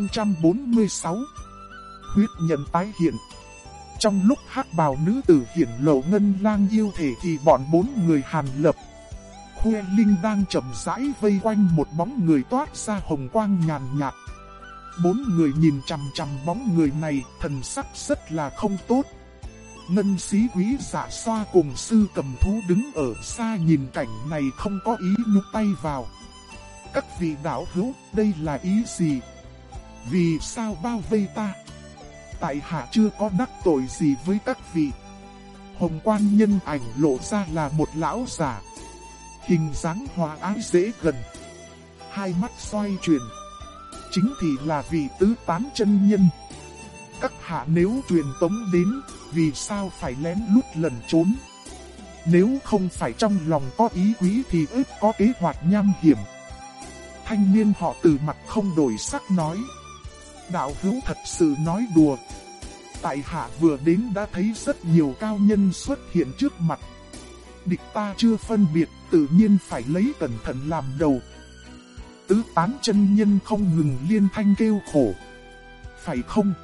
146 Huyết nhận tái hiện Trong lúc hắc bào nữ tử hiển lộ ngân lang yêu thể thì bọn bốn người hàn lập Khuê Linh đang chậm rãi vây quanh một bóng người toát ra hồng quang nhàn nhạt. Bốn người nhìn chằm chằm bóng người này, thần sắc rất là không tốt. Ngân sĩ quý giả xoa cùng sư cầm thú đứng ở xa nhìn cảnh này không có ý nhúc tay vào. Các vị đạo hữu, đây là ý gì? Vì sao bao vây ta? Tại hạ chưa có đắc tội gì với các vị. Hồng quan nhân ảnh lộ ra là một lão giả. Hình dáng hòa ái dễ gần. Hai mắt xoay chuyển. Chính thì là vị tứ tán chân nhân. Các hạ nếu truyền tống đến, vì sao phải lén lút lần trốn? Nếu không phải trong lòng có ý quý thì ít có kế hoạch nham hiểm. Thanh niên họ từ mặt không đổi sắc nói. Đạo hữu thật sự nói đùa. Tại hạ vừa đến đã thấy rất nhiều cao nhân xuất hiện trước mặt. Địch ta chưa phân biệt, tự nhiên phải lấy cẩn thận làm đầu. Tứ tán chân nhân không ngừng liên thanh kêu khổ. Phải không?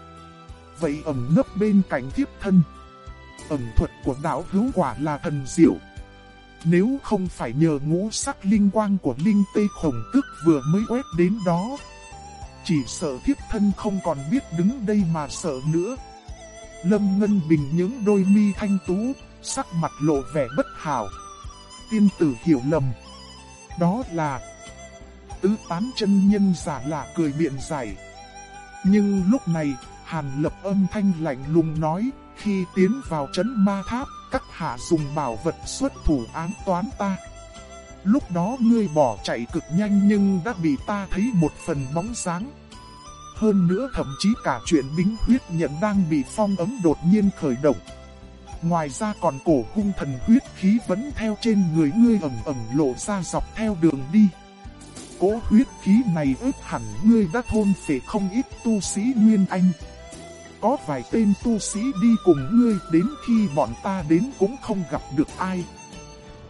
Vậy ẩn nấp bên cạnh thiếp thân. Ẩn thuật của đạo hữu quả là thần diệu. Nếu không phải nhờ ngũ sắc linh quang của linh tê khổng tức vừa mới quét đến đó. Chỉ sợ thiếp thân không còn biết đứng đây mà sợ nữa. Lâm Ngân Bình những đôi mi thanh tú, sắc mặt lộ vẻ bất hảo. Tiên tử hiểu lầm. Đó là tứ tán chân nhân giả lạ cười biện giải. Nhưng lúc này, Hàn lập âm thanh lạnh lùng nói, khi tiến vào trấn ma tháp, các hạ dùng bảo vật xuất thủ án toán ta. Lúc đó ngươi bỏ chạy cực nhanh nhưng đã bị ta thấy một phần bóng sáng. Hơn nữa thậm chí cả chuyện bính huyết nhận đang bị phong ấm đột nhiên khởi động. Ngoài ra còn cổ hung thần huyết khí vẫn theo trên người ngươi ẩn ẩn lộ ra dọc theo đường đi. Cố huyết khí này ướp hẳn ngươi đã thôn phệ không ít tu sĩ Nguyên Anh có vài tên tu sĩ đi cùng ngươi đến khi bọn ta đến cũng không gặp được ai.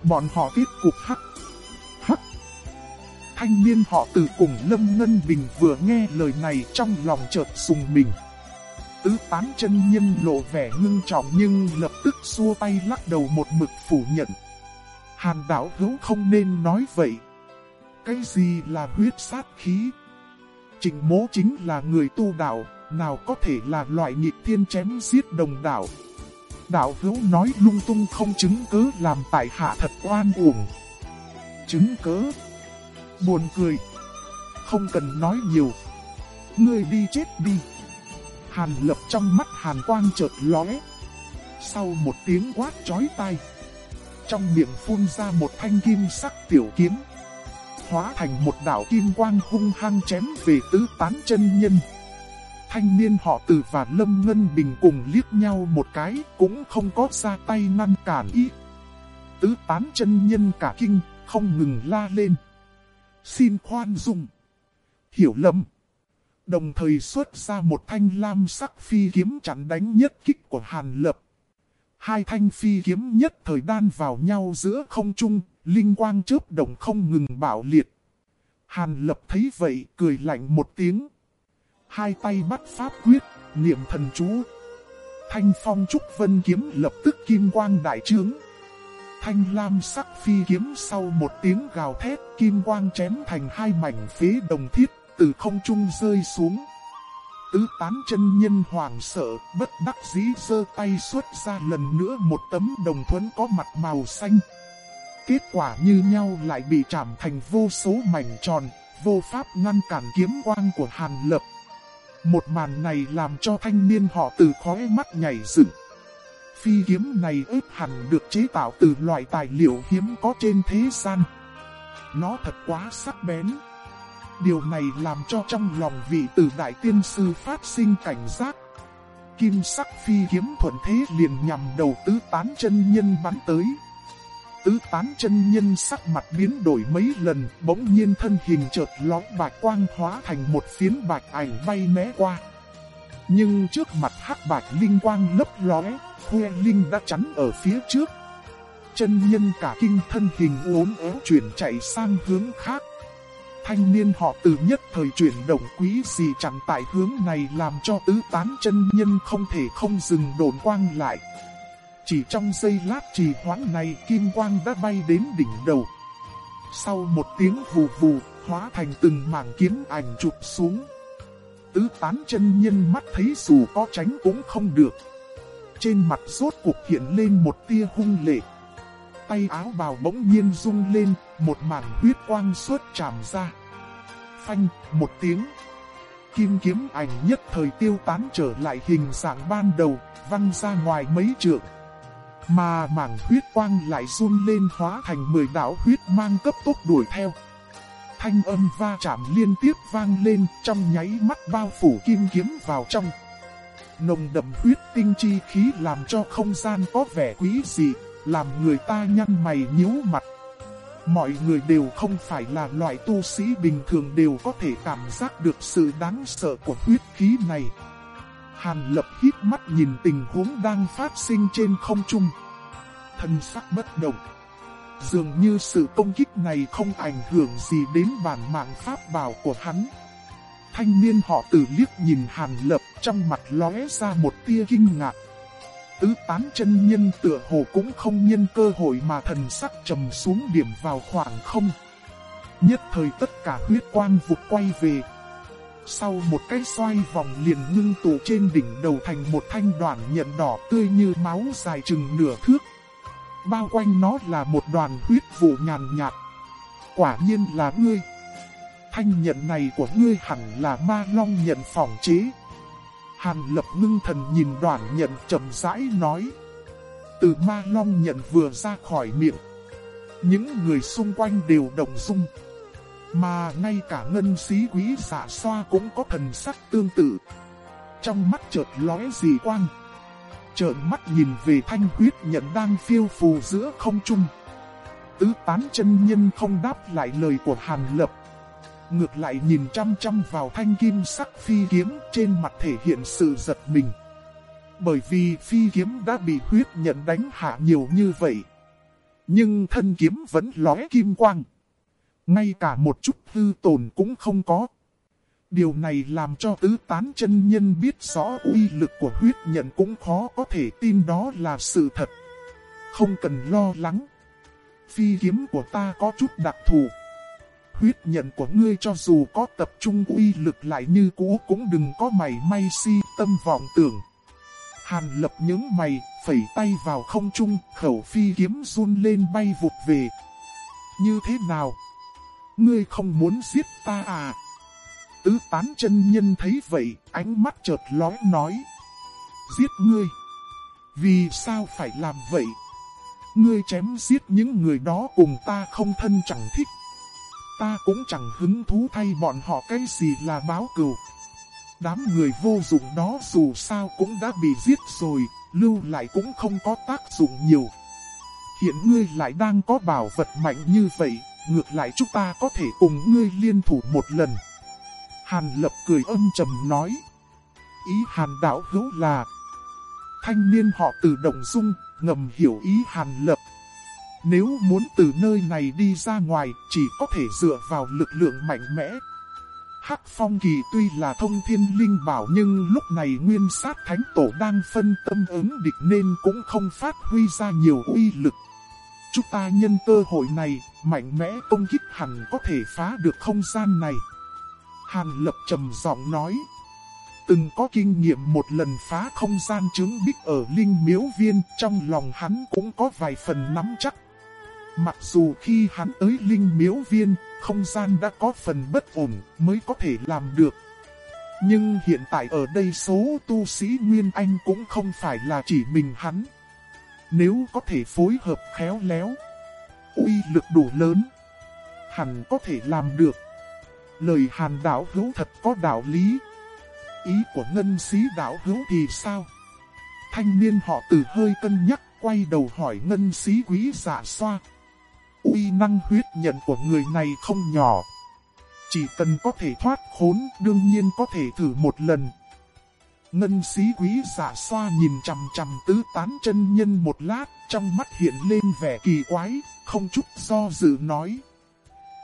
Bọn họ kết cục. Hắc. Thanh niên họ từ cùng Lâm Ngân Bình vừa nghe lời này trong lòng chợt sùng mình. Tứ tán chân nhân lộ vẻ ngưng trọng nhưng lập tức xua tay lắc đầu một mực phủ nhận. Hàn đảo hữu không nên nói vậy. Cái gì là huyết sát khí? Trình mố chính là người tu đạo, nào có thể là loại nghịch thiên chém giết đồng đạo. Đạo hữu nói lung tung không chứng cứ làm tại hạ thật oan uổng. Chứng cứ? Buồn cười. Không cần nói nhiều. Ngươi đi chết đi. Hàn lập trong mắt hàn quang chợt lóe. Sau một tiếng quát chói tai. Trong miệng phun ra một thanh kim sắc tiểu kiếm. Hóa thành một đảo kim quang hung hăng chém về tứ tán chân nhân. Thanh niên họ từ và Lâm Ngân Bình cùng liếc nhau một cái, cũng không có ra tay ngăn cản ý. Tứ tán chân nhân cả kinh, không ngừng la lên. Xin khoan dung. Hiểu lầm. Đồng thời xuất ra một thanh lam sắc phi kiếm chặn đánh nhất kích của Hàn Lập. Hai thanh phi kiếm nhất thời đan vào nhau giữa không trung, linh quang chớp đồng không ngừng bảo liệt. Hàn Lập thấy vậy, cười lạnh một tiếng hai tay bắt pháp quyết, niệm thần chú. Thanh phong trúc vân kiếm lập tức kim quang đại trướng. Thanh lam sắc phi kiếm sau một tiếng gào thét, kim quang chém thành hai mảnh phế đồng thiết, từ không trung rơi xuống. Tứ tán chân nhân hoàng sợ, bất đắc dĩ giơ tay xuất ra lần nữa một tấm đồng thuẫn có mặt màu xanh. Kết quả như nhau lại bị chạm thành vô số mảnh tròn, vô pháp ngăn cản kiếm quang của Hàn Lập. Một màn này làm cho thanh niên họ từ khóe mắt nhảy dựng. Phi kiếm này ếp hẳn được chế tạo từ loại tài liệu hiếm có trên thế gian. Nó thật quá sắc bén. Điều này làm cho trong lòng vị tử đại tiên sư phát sinh cảnh giác. Kim sắc phi kiếm thuận thế liền nhằm đầu tứ tán chân nhân bắn tới. Tứ tán chân nhân sắc mặt biến đổi mấy lần, bỗng nhiên thân hình chợt lói bạch quang hóa thành một phiến bạch ảnh bay né qua. Nhưng trước mặt hắc bạch linh quang lấp lóe, Huệ Linh đã chắn ở phía trước. Chân nhân cả kinh thân hình uốn éo chuyển chạy sang hướng khác. thanh niên họ từ nhất thời chuyển động quý gì chẳng tại hướng này làm cho tứ tán chân nhân không thể không dừng đồn quang lại. Chỉ trong giây lát trì hoãn này kim quang đã bay đến đỉnh đầu. Sau một tiếng vù vù, hóa thành từng mảng kiếm ảnh chụp xuống. Tứ tán chân nhân mắt thấy dù có tránh cũng không được. Trên mặt rốt cuộc hiện lên một tia hung lệ. Tay áo bào bỗng nhiên rung lên, một mảng huyết quang suốt tràn ra. Phanh, một tiếng. Kim kiếm ảnh nhất thời tiêu tán trở lại hình dạng ban đầu, văng ra ngoài mấy trượng. Mà mảng huyết quang lại run lên hóa thành mười đảo huyết mang cấp tốc đuổi theo. Thanh âm va chạm liên tiếp vang lên trong nháy mắt bao phủ kim kiếm vào trong. Nồng đậm huyết tinh chi khí làm cho không gian có vẻ quý dị, làm người ta nhăn mày nhíu mặt. Mọi người đều không phải là loại tu sĩ bình thường đều có thể cảm giác được sự đáng sợ của huyết khí này. Hàn lập hít mắt nhìn tình huống đang phát sinh trên không trung. Thân sắc bất động. Dường như sự công kích này không ảnh hưởng gì đến bản mạng pháp bảo của hắn. Thanh niên họ tử liếc nhìn Hàn Lập, trong mặt lóe ra một tia kinh ngạc. Tứ tán chân nhân tựa hồ cũng không nhân cơ hội mà thần sắc trầm xuống điểm vào khoảng không. Nhất thời tất cả huyết quang vụt quay về. Sau một cái xoay vòng liền ngưng tụ trên đỉnh đầu thành một thanh đoạn nhận đỏ tươi như máu dài chừng nửa thước. Bao quanh nó là một đoàn huyết vụ nhàn nhạt. Quả nhiên là ngươi. Thanh nhận này của ngươi hẳn là ma long nhận phòng chế. Hàn lập ngưng thần nhìn đoạn nhận trầm rãi nói. Từ ma long nhận vừa ra khỏi miệng. Những người xung quanh đều đồng dung. Mà ngay cả ngân sĩ quý giả xoa cũng có thần sắc tương tự. Trong mắt chợt lóe dị quang. Trợn mắt nhìn về thanh huyết nhận đang phiêu phù giữa không trung. Tứ tán chân nhân không đáp lại lời của Hàn Lập ngược lại nhìn chăm chăm vào thanh kim sắc phi kiếm trên mặt thể hiện sự giật mình. Bởi vì phi kiếm đã bị huyết nhận đánh hạ nhiều như vậy. Nhưng thân kiếm vẫn lóe kim quang. Ngay cả một chút hư tồn cũng không có. Điều này làm cho tứ tán chân nhân biết rõ uy lực của huyết nhận cũng khó có thể tin đó là sự thật. Không cần lo lắng. Phi kiếm của ta có chút đặc thù huyết nhận của ngươi cho dù có tập trung uy lực lại như cũ cũng đừng có mày may si tâm vọng tưởng. Hàn lập những mày, phẩy tay vào không trung, khẩu phi kiếm run lên bay vụt về. Như thế nào? Ngươi không muốn giết ta à? Tứ tán chân nhân thấy vậy, ánh mắt chợt lóe nói. Giết ngươi? Vì sao phải làm vậy? Ngươi chém giết những người đó cùng ta không thân chẳng thích ta cũng chẳng hứng thú thay bọn họ cái gì là báo cừu. Đám người vô dụng đó dù sao cũng đã bị giết rồi, lưu lại cũng không có tác dụng nhiều. Hiện ngươi lại đang có bảo vật mạnh như vậy, ngược lại chúng ta có thể cùng ngươi liên thủ một lần. Hàn lập cười âm trầm nói. Ý hàn đạo hữu là... Thanh niên họ từ động dung, ngầm hiểu ý hàn lập, nếu muốn từ nơi này đi ra ngoài, chỉ có thể dựa vào lực lượng mạnh mẽ. Hắc Phong Kỳ tuy là thông thiên linh bảo nhưng lúc này nguyên sát thánh tổ đang phân tâm ứng địch nên cũng không phát huy ra nhiều uy lực. Chúng ta nhân cơ hội này, mạnh mẽ công kích hẳn có thể phá được không gian này. Hàn lập trầm giọng nói. Từng có kinh nghiệm một lần phá không gian chứng bích ở linh miếu viên, trong lòng hắn cũng có vài phần nắm chắc. Mặc dù khi hắn tới linh miếu viên, không gian đã có phần bất ổn mới có thể làm được. Nhưng hiện tại ở đây số tu sĩ Nguyên Anh cũng không phải là chỉ mình hắn. Nếu có thể phối hợp khéo léo, uy lực đủ lớn, hẳn có thể làm được. Lời hàn đảo hữu thật có đạo lý. Ý của ngân sĩ đảo hữu thì sao? Thanh niên họ từ hơi cân nhắc quay đầu hỏi ngân sĩ quý giả xoa uy năng huyết nhận của người này không nhỏ. Chỉ cần có thể thoát khốn, đương nhiên có thể thử một lần. Ngân sĩ quý giả xoa nhìn chằm chằm tứ tán chân nhân một lát, trong mắt hiện lên vẻ kỳ quái, không chút do dự nói.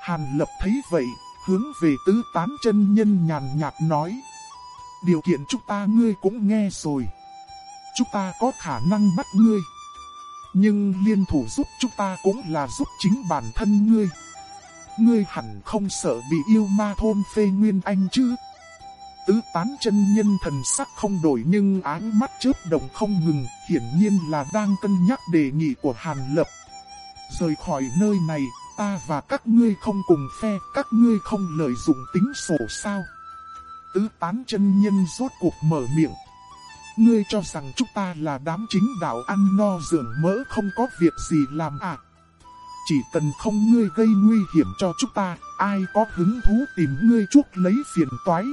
Hàn lập thấy vậy, hướng về tứ tán chân nhân nhàn nhạt nói. Điều kiện chúng ta ngươi cũng nghe rồi. Chúng ta có khả năng bắt ngươi. Nhưng liên thủ giúp chúng ta cũng là giúp chính bản thân ngươi. Ngươi hẳn không sợ bị yêu ma thôn phê nguyên anh chứ. Tứ tán chân nhân thần sắc không đổi nhưng áng mắt chớp đồng không ngừng, hiển nhiên là đang cân nhắc đề nghị của Hàn Lập. Rời khỏi nơi này, ta và các ngươi không cùng phe, các ngươi không lợi dụng tính sổ sao. Tứ tán chân nhân rốt cuộc mở miệng. Ngươi cho rằng chúng ta là đám chính đạo ăn no dưỡng mỡ không có việc gì làm à. Chỉ cần không ngươi gây nguy hiểm cho chúng ta, ai có hứng thú tìm ngươi chuốc lấy phiền toái.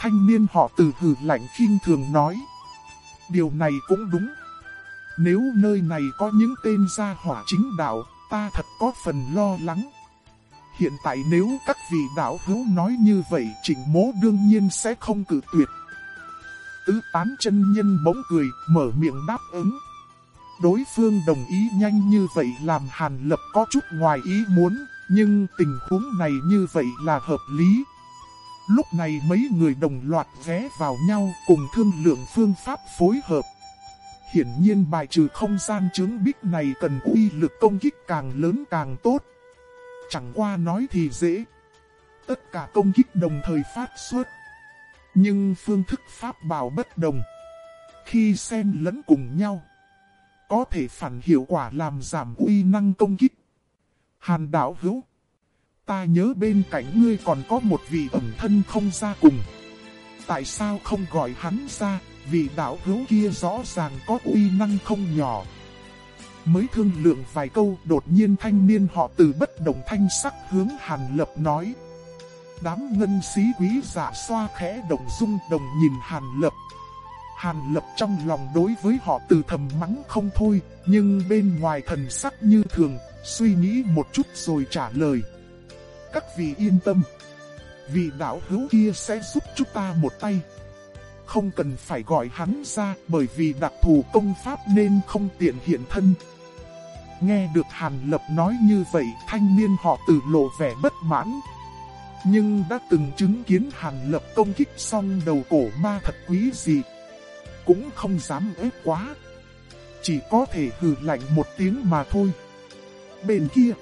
Thanh niên họ từ hử lạnh khinh thường nói. Điều này cũng đúng. Nếu nơi này có những tên gia hỏa chính đạo, ta thật có phần lo lắng. Hiện tại nếu các vị đạo hữu nói như vậy, trịnh mố đương nhiên sẽ không cử tuyệt. Tứ tán chân nhân bỗng cười, mở miệng đáp ứng. Đối phương đồng ý nhanh như vậy làm Hàn Lập có chút ngoài ý muốn, nhưng tình huống này như vậy là hợp lý. Lúc này mấy người đồng loạt ghé vào nhau cùng thương lượng phương pháp phối hợp. Hiển nhiên bài trừ không gian chứng bích này cần uy lực công kích càng lớn càng tốt. Chẳng qua nói thì dễ. Tất cả công kích đồng thời phát xuất. Nhưng phương thức pháp bảo bất đồng. Khi xen lẫn cùng nhau. Có thể phản hiệu quả làm giảm uy năng công kích. Hàn đảo hữu. Ta nhớ bên cạnh ngươi còn có một vị ẩn thân không ra cùng. Tại sao không gọi hắn ra, vị đảo hữu kia rõ ràng có uy năng không nhỏ. Mới thương lượng vài câu đột nhiên thanh niên họ từ bất đồng thanh sắc hướng Hàn Lập nói. Đám ngân sĩ quý giả xoa khẽ đồng dung đồng nhìn Hàn Lập. Hàn Lập trong lòng đối với họ từ thầm mắng không thôi, nhưng bên ngoài thần sắc như thường, suy nghĩ một chút rồi trả lời. Các vị yên tâm, vị đạo hữu kia sẽ giúp chúng ta một tay. Không cần phải gọi hắn ra bởi vì đặc thù công pháp nên không tiện hiện thân. Nghe được Hàn Lập nói như vậy, thanh niên họ từ lộ vẻ bất mãn. Nhưng đã từng chứng kiến Hàn Lập công kích xong đầu cổ ma thật quý gì. Cũng không dám ép quá. Chỉ có thể hừ lạnh một tiếng mà thôi. Bên kia,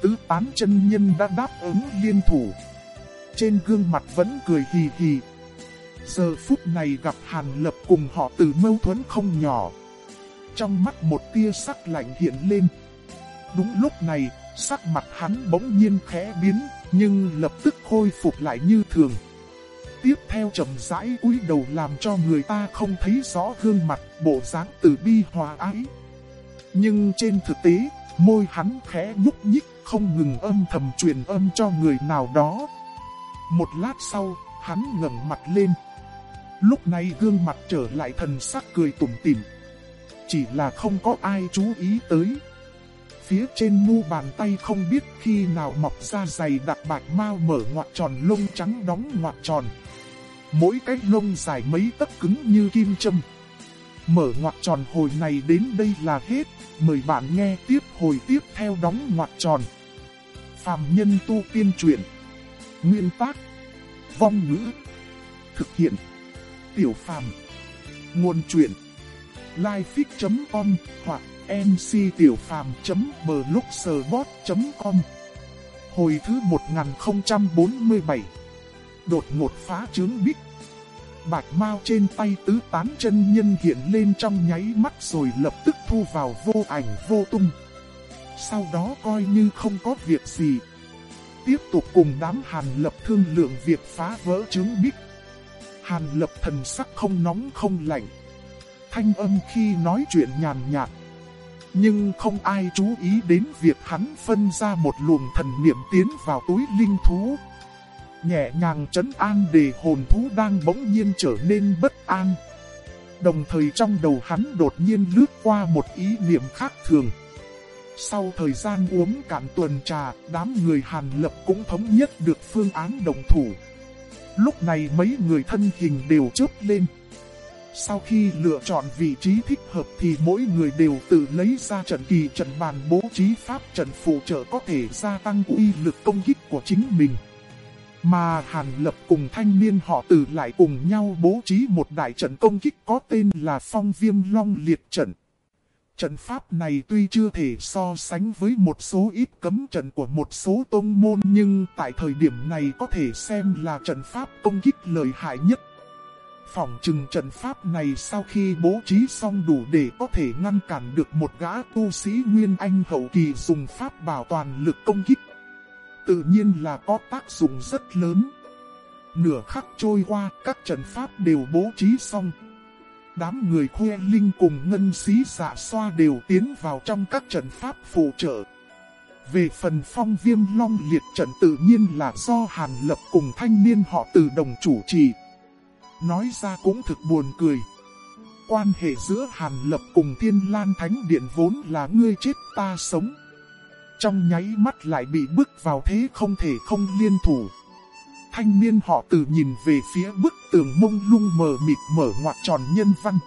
tứ tán chân nhân đã đáp ứng liên thủ. Trên gương mặt vẫn cười hì hì. Giờ phút này gặp Hàn Lập cùng họ từ mâu thuẫn không nhỏ. Trong mắt một tia sắc lạnh hiện lên. Đúng lúc này, sắc mặt hắn bỗng nhiên khẽ biến, nhưng lập tức khôi phục lại như thường. Tiếp theo chậm rãi cúi đầu làm cho người ta không thấy rõ gương mặt, bộ dáng từ bi hòa ái. Nhưng trên thực tế, môi hắn khẽ nhúc nhích, không ngừng âm thầm truyền âm cho người nào đó. Một lát sau, hắn ngẩng mặt lên. Lúc này gương mặt trở lại thần sắc cười tủm tỉm. Chỉ là không có ai chú ý tới. Phía trên mu bàn tay không biết khi nào mọc ra dày đặc bạch mau mở ngoặt tròn lông trắng đóng ngoặt tròn. Mỗi cái lông dài mấy tấc cứng như kim châm. Mở ngoặt tròn hồi này đến đây là hết, mời bạn nghe tiếp hồi tiếp theo đóng ngoặt tròn. Phạm nhân tu tiên truyện. Nguyên tác. Vong ngữ. Thực hiện. Tiểu phàm. Nguồn truyện. Lifefix.com hoặc mctiểupham.blogspot.com Hồi thứ 1047 Đột ngột phá trướng bích Bạch mau trên tay tứ tán chân nhân hiện lên trong nháy mắt rồi lập tức thu vào vô ảnh vô tung. Sau đó coi như không có việc gì. Tiếp tục cùng đám hàn lập thương lượng việc phá vỡ trướng bích. Hàn lập thần sắc không nóng không lạnh. Thanh âm khi nói chuyện nhàn nhạt. Nhưng không ai chú ý đến việc hắn phân ra một luồng thần niệm tiến vào túi linh thú. Nhẹ nhàng trấn an để hồn thú đang bỗng nhiên trở nên bất an. Đồng thời trong đầu hắn đột nhiên lướt qua một ý niệm khác thường. Sau thời gian uống cạn tuần trà, đám người Hàn Lập cũng thống nhất được phương án đồng thủ. Lúc này mấy người thân hình đều chớp lên. Sau khi lựa chọn vị trí thích hợp thì mỗi người đều tự lấy ra trận kỳ trận bàn bố trí pháp trận phụ trợ có thể gia tăng uy lực công kích của chính mình. Mà Hàn Lập cùng thanh niên họ tử lại cùng nhau bố trí một đại trận công kích có tên là Phong Viêm Long Liệt Trận. Trận pháp này tuy chưa thể so sánh với một số ít cấm trận của một số tôn môn nhưng tại thời điểm này có thể xem là trận pháp công kích lợi hại nhất. Phòng chừng trận pháp này sau khi bố trí xong đủ để có thể ngăn cản được một gã tu sĩ Nguyên Anh hậu kỳ dùng pháp bảo toàn lực công kích. Tự nhiên là có tác dụng rất lớn. Nửa khắc trôi qua, các trận pháp đều bố trí xong. Đám người khuê linh cùng ngân xí dạ xoa đều tiến vào trong các trận pháp phụ trợ. Về phần phong viêm long liệt trận tự nhiên là do Hàn Lập cùng thanh niên họ từ đồng chủ trì. Nói ra cũng thực buồn cười. Quan hệ giữa Hàn Lập cùng Thiên Lan Thánh Điện vốn là ngươi chết ta sống. Trong nháy mắt lại bị bước vào thế không thể không liên thủ. Thanh niên họ từ nhìn về phía bức tường mông lung mờ mịt mở ngoặt tròn nhân văn.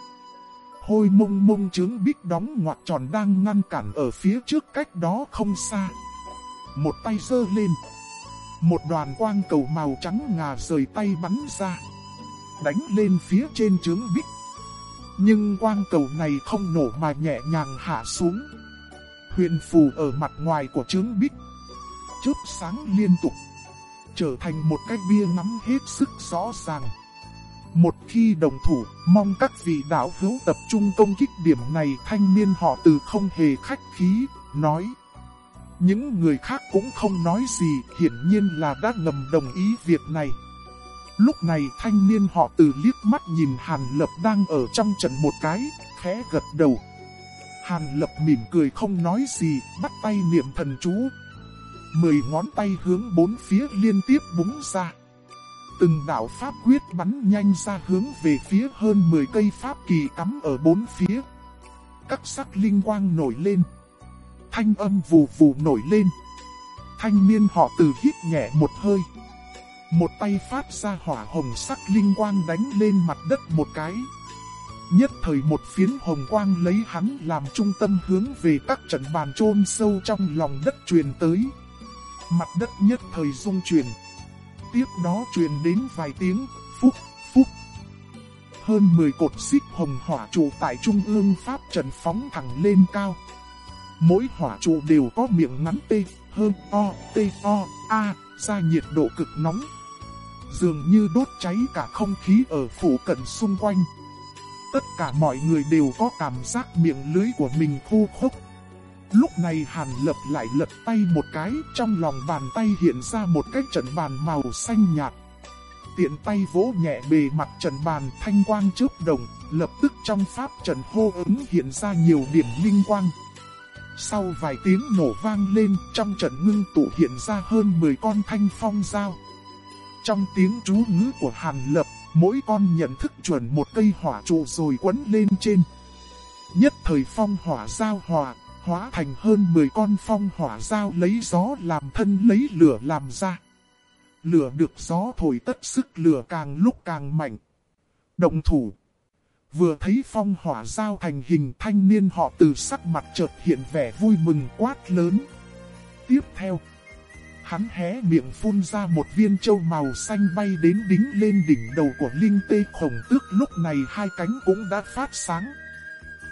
Hôi mông mông trướng bích đóng ngoặt tròn đang ngăn cản ở phía trước cách đó không xa. Một tay giơ lên. Một đoàn quang cầu màu trắng ngà rời tay bắn ra. Đánh lên phía trên trướng bích. Nhưng quang cầu này không nổ mà nhẹ nhàng hạ xuống. Huyền phù ở mặt ngoài của trướng bích. Chớp sáng liên tục trở thành một cái bia ngắm hết sức rõ ràng. Một khi đồng thủ, mong các vị đạo hữu tập trung công kích điểm này thanh niên họ từ không hề khách khí, nói. Những người khác cũng không nói gì, hiển nhiên là đã ngầm đồng ý việc này. Lúc này thanh niên họ từ liếc mắt nhìn Hàn Lập đang ở trong trận một cái, khẽ gật đầu. Hàn Lập mỉm cười không nói gì, bắt tay niệm thần chú, Mười ngón tay hướng bốn phía liên tiếp búng ra. Từng đạo pháp quyết bắn nhanh ra hướng về phía hơn 10 cây pháp kỳ cắm ở bốn phía. Các sắc linh quang nổi lên. Thanh âm vù vù nổi lên. Thanh niên họ từ hít nhẹ một hơi. Một tay phát ra hỏa hồng sắc linh quang đánh lên mặt đất một cái. Nhất thời một phiến hồng quang lấy hắn làm trung tâm hướng về các trận bàn chôn sâu trong lòng đất truyền tới mặt đất nhất thời rung chuyển. Tiếp đó truyền đến vài tiếng, phúc, phúc. Hơn 10 cột xích hồng hỏa trụ tại trung ương pháp trận phóng thẳng lên cao. Mỗi hỏa trụ đều có miệng ngắn tê hơn O, tê O, A, ra nhiệt độ cực nóng. Dường như đốt cháy cả không khí ở phủ cận xung quanh. Tất cả mọi người đều có cảm giác miệng lưới của mình khô khốc. Lúc này Hàn Lập lại lật tay một cái, trong lòng bàn tay hiện ra một cái trận bàn màu xanh nhạt. Tiện tay vỗ nhẹ bề mặt trận bàn thanh quang chớp đồng, lập tức trong pháp trận hô ứng hiện ra nhiều điểm linh quang. Sau vài tiếng nổ vang lên, trong trận ngưng tụ hiện ra hơn 10 con thanh phong dao. Trong tiếng chú ngữ của Hàn Lập, mỗi con nhận thức chuẩn một cây hỏa trụ rồi quấn lên trên. Nhất thời phong hỏa giao hòa, hóa thành hơn 10 con phong hỏa giao lấy gió làm thân lấy lửa làm ra. Lửa được gió thổi tất sức lửa càng lúc càng mạnh. Động thủ. Vừa thấy phong hỏa giao thành hình thanh niên họ từ sắc mặt chợt hiện vẻ vui mừng quát lớn. Tiếp theo. Hắn hé miệng phun ra một viên châu màu xanh bay đến đính lên đỉnh đầu của linh tê khổng tước lúc này hai cánh cũng đã phát sáng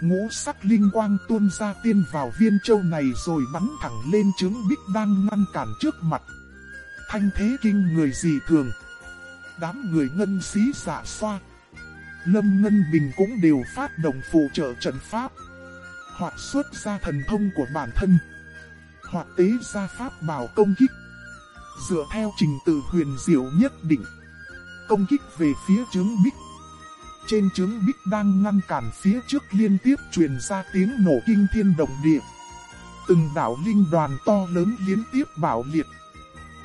ngũ sắc linh quang tuôn ra tiên vào viên châu này rồi bắn thẳng lên trứng bích đang ngăn cản trước mặt. Thanh thế kinh người gì thường. Đám người ngân xí giả xoa. Lâm Ngân Bình cũng đều phát động phụ trợ trận pháp. Hoặc xuất ra thần thông của bản thân. Hoặc tế ra pháp bảo công kích. Dựa theo trình tự huyền diệu nhất định. Công kích về phía trướng bích trên trướng bích đang ngăn cản phía trước liên tiếp truyền ra tiếng nổ kinh thiên động địa. Từng đảo linh đoàn to lớn liên tiếp bảo liệt.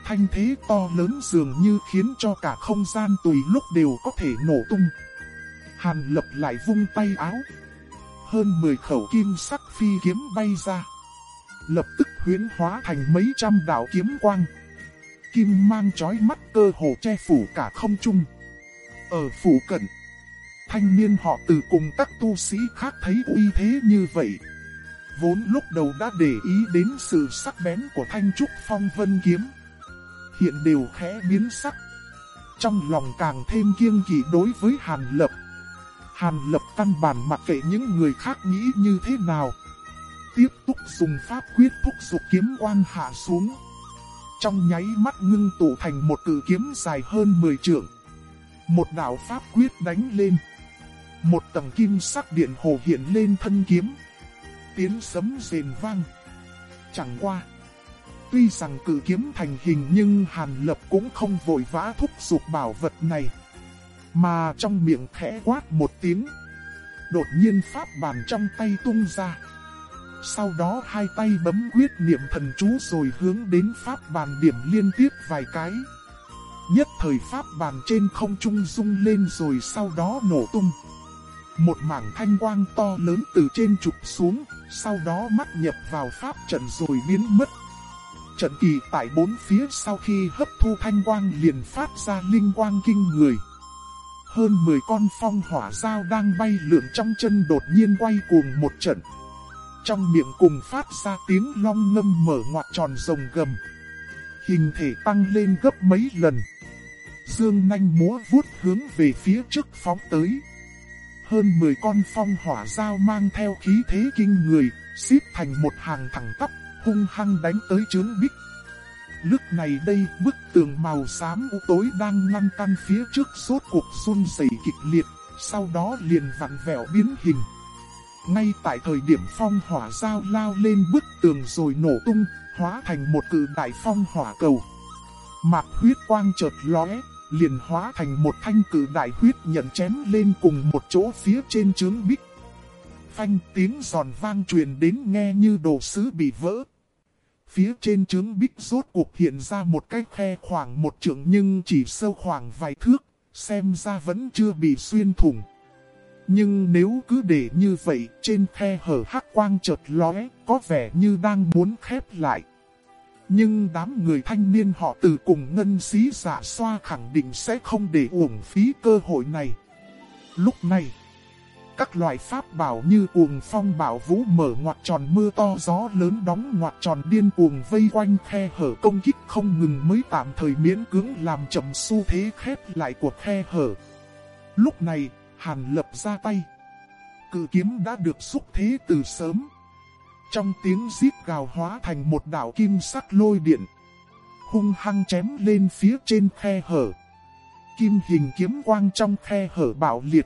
Thanh thế to lớn dường như khiến cho cả không gian tùy lúc đều có thể nổ tung. Hàn lập lại vung tay áo. Hơn 10 khẩu kim sắc phi kiếm bay ra. Lập tức huyến hóa thành mấy trăm đảo kiếm quang. Kim mang chói mắt cơ hồ che phủ cả không trung. Ở phủ cận, Thanh niên họ từ cùng các tu sĩ khác thấy uy thế như vậy. Vốn lúc đầu đã để ý đến sự sắc bén của thanh trúc phong vân kiếm. Hiện đều khẽ biến sắc. Trong lòng càng thêm kiêng kỵ đối với Hàn Lập. Hàn Lập căn bản mặc kệ những người khác nghĩ như thế nào. Tiếp tục dùng pháp quyết thúc dục kiếm quang hạ xuống. Trong nháy mắt ngưng tụ thành một cử kiếm dài hơn 10 trượng. Một đạo pháp quyết đánh lên. Một tầng kim sắc điện hồ hiện lên thân kiếm. Tiếng sấm rền vang. Chẳng qua. Tuy rằng cử kiếm thành hình nhưng Hàn Lập cũng không vội vã thúc giục bảo vật này. Mà trong miệng khẽ quát một tiếng. Đột nhiên pháp bàn trong tay tung ra. Sau đó hai tay bấm quyết niệm thần chú rồi hướng đến pháp bàn điểm liên tiếp vài cái. Nhất thời pháp bàn trên không trung rung lên rồi sau đó nổ tung. Một mảng thanh quang to lớn từ trên trục xuống, sau đó mắt nhập vào pháp trận rồi biến mất. Trận kỳ tại bốn phía sau khi hấp thu thanh quang liền phát ra linh quang kinh người. Hơn 10 con phong hỏa dao đang bay lượn trong chân đột nhiên quay cuồng một trận. Trong miệng cùng phát ra tiếng long ngâm mở ngoặt tròn rồng gầm. Hình thể tăng lên gấp mấy lần. Dương nanh múa vuốt hướng về phía trước phóng tới. Hơn 10 con phong hỏa dao mang theo khí thế kinh người, xếp thành một hàng thẳng tắp, hung hăng đánh tới chướng bích. Lúc này đây, bức tường màu xám u tối đang ngăn căn phía trước suốt cuộc run rẩy kịch liệt, sau đó liền vặn vẹo biến hình. Ngay tại thời điểm phong hỏa dao lao lên bức tường rồi nổ tung, hóa thành một cự đại phong hỏa cầu. Mạc huyết quang chợt lóe, liền hóa thành một thanh cử đại huyết nhận chém lên cùng một chỗ phía trên trướng bích. Phanh tiếng giòn vang truyền đến nghe như đồ sứ bị vỡ. Phía trên trướng bích rốt cuộc hiện ra một cái khe khoảng một trượng nhưng chỉ sâu khoảng vài thước, xem ra vẫn chưa bị xuyên thủng. Nhưng nếu cứ để như vậy, trên khe hở hắc quang chợt lóe, có vẻ như đang muốn khép lại. Nhưng đám người thanh niên họ từ cùng ngân xí giả xoa khẳng định sẽ không để uổng phí cơ hội này. Lúc này, các loại pháp bảo như uổng phong bảo vũ mở ngoặt tròn mưa to gió lớn đóng ngoặt tròn điên cuồng vây quanh khe hở công kích không ngừng mới tạm thời miễn cưỡng làm chậm xu thế khép lại của khe hở. Lúc này, Hàn lập ra tay. Cự kiếm đã được xúc thế từ sớm. Trong tiếng giết gào hóa thành một đảo kim sắc lôi điện. Hung hăng chém lên phía trên khe hở. Kim hình kiếm quang trong khe hở bạo liệt.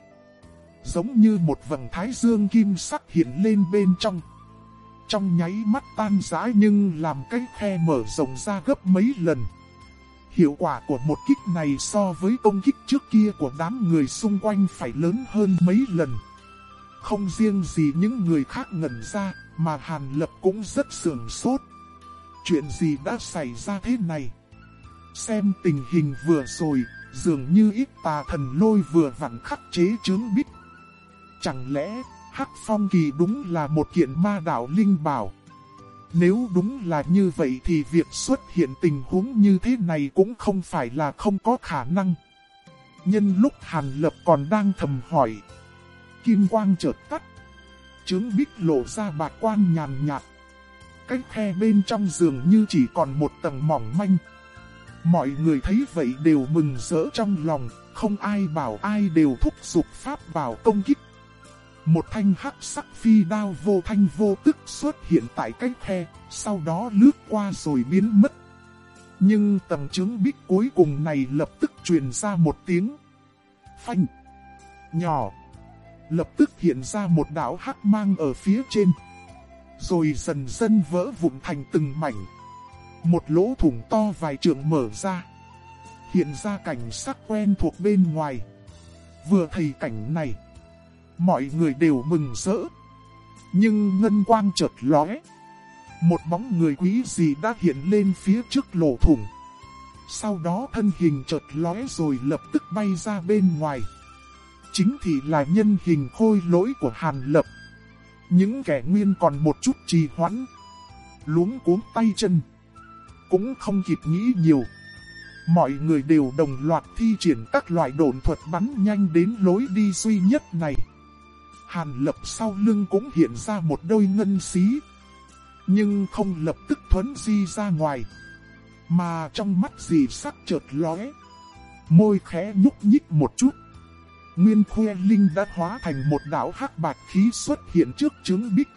Giống như một vầng thái dương kim sắc hiện lên bên trong. Trong nháy mắt tan rã nhưng làm cái khe mở rộng ra gấp mấy lần. Hiệu quả của một kích này so với công kích trước kia của đám người xung quanh phải lớn hơn mấy lần. Không riêng gì những người khác ngẩn ra, mà Hàn Lập cũng rất sườn sốt. Chuyện gì đã xảy ra thế này? Xem tình hình vừa rồi, dường như ít tà thần lôi vừa vặn khắc chế chướng bít. Chẳng lẽ, Hắc Phong Kỳ đúng là một kiện ma đạo linh bảo? Nếu đúng là như vậy thì việc xuất hiện tình huống như thế này cũng không phải là không có khả năng. Nhân lúc Hàn Lập còn đang thầm hỏi. Kim quang chợt tắt. Trướng bích lộ ra bạc quan nhàn nhạt. cách khe bên trong giường như chỉ còn một tầng mỏng manh. Mọi người thấy vậy đều mừng rỡ trong lòng, không ai bảo ai đều thúc giục pháp vào công kích. Một thanh hắc sắc phi đao vô thanh vô tức xuất hiện tại cái khe, sau đó lướt qua rồi biến mất. Nhưng tầng chứng bích cuối cùng này lập tức truyền ra một tiếng. Phanh. Nhỏ. Lập tức hiện ra một đảo hắc mang ở phía trên. Rồi dần dần vỡ vụn thành từng mảnh. Một lỗ thủng to vài trượng mở ra. Hiện ra cảnh sắc quen thuộc bên ngoài. Vừa thấy cảnh này mọi người đều mừng rỡ. Nhưng ngân quang chợt lóe. Một bóng người quý gì đã hiện lên phía trước lỗ thủng. Sau đó thân hình chợt lóe rồi lập tức bay ra bên ngoài. Chính thì là nhân hình khôi lỗi của Hàn Lập. Những kẻ nguyên còn một chút trì hoãn. Luống cuống tay chân. Cũng không kịp nghĩ nhiều. Mọi người đều đồng loạt thi triển các loại đồn thuật bắn nhanh đến lối đi duy nhất này. Hàn lập sau lưng cũng hiện ra một đôi ngân xí. Nhưng không lập tức thuấn di ra ngoài. Mà trong mắt gì sắc chợt lóe. Môi khẽ nhúc nhích một chút. Nguyên khuê linh đã hóa thành một đảo hắc bạc khí xuất hiện trước trướng bích.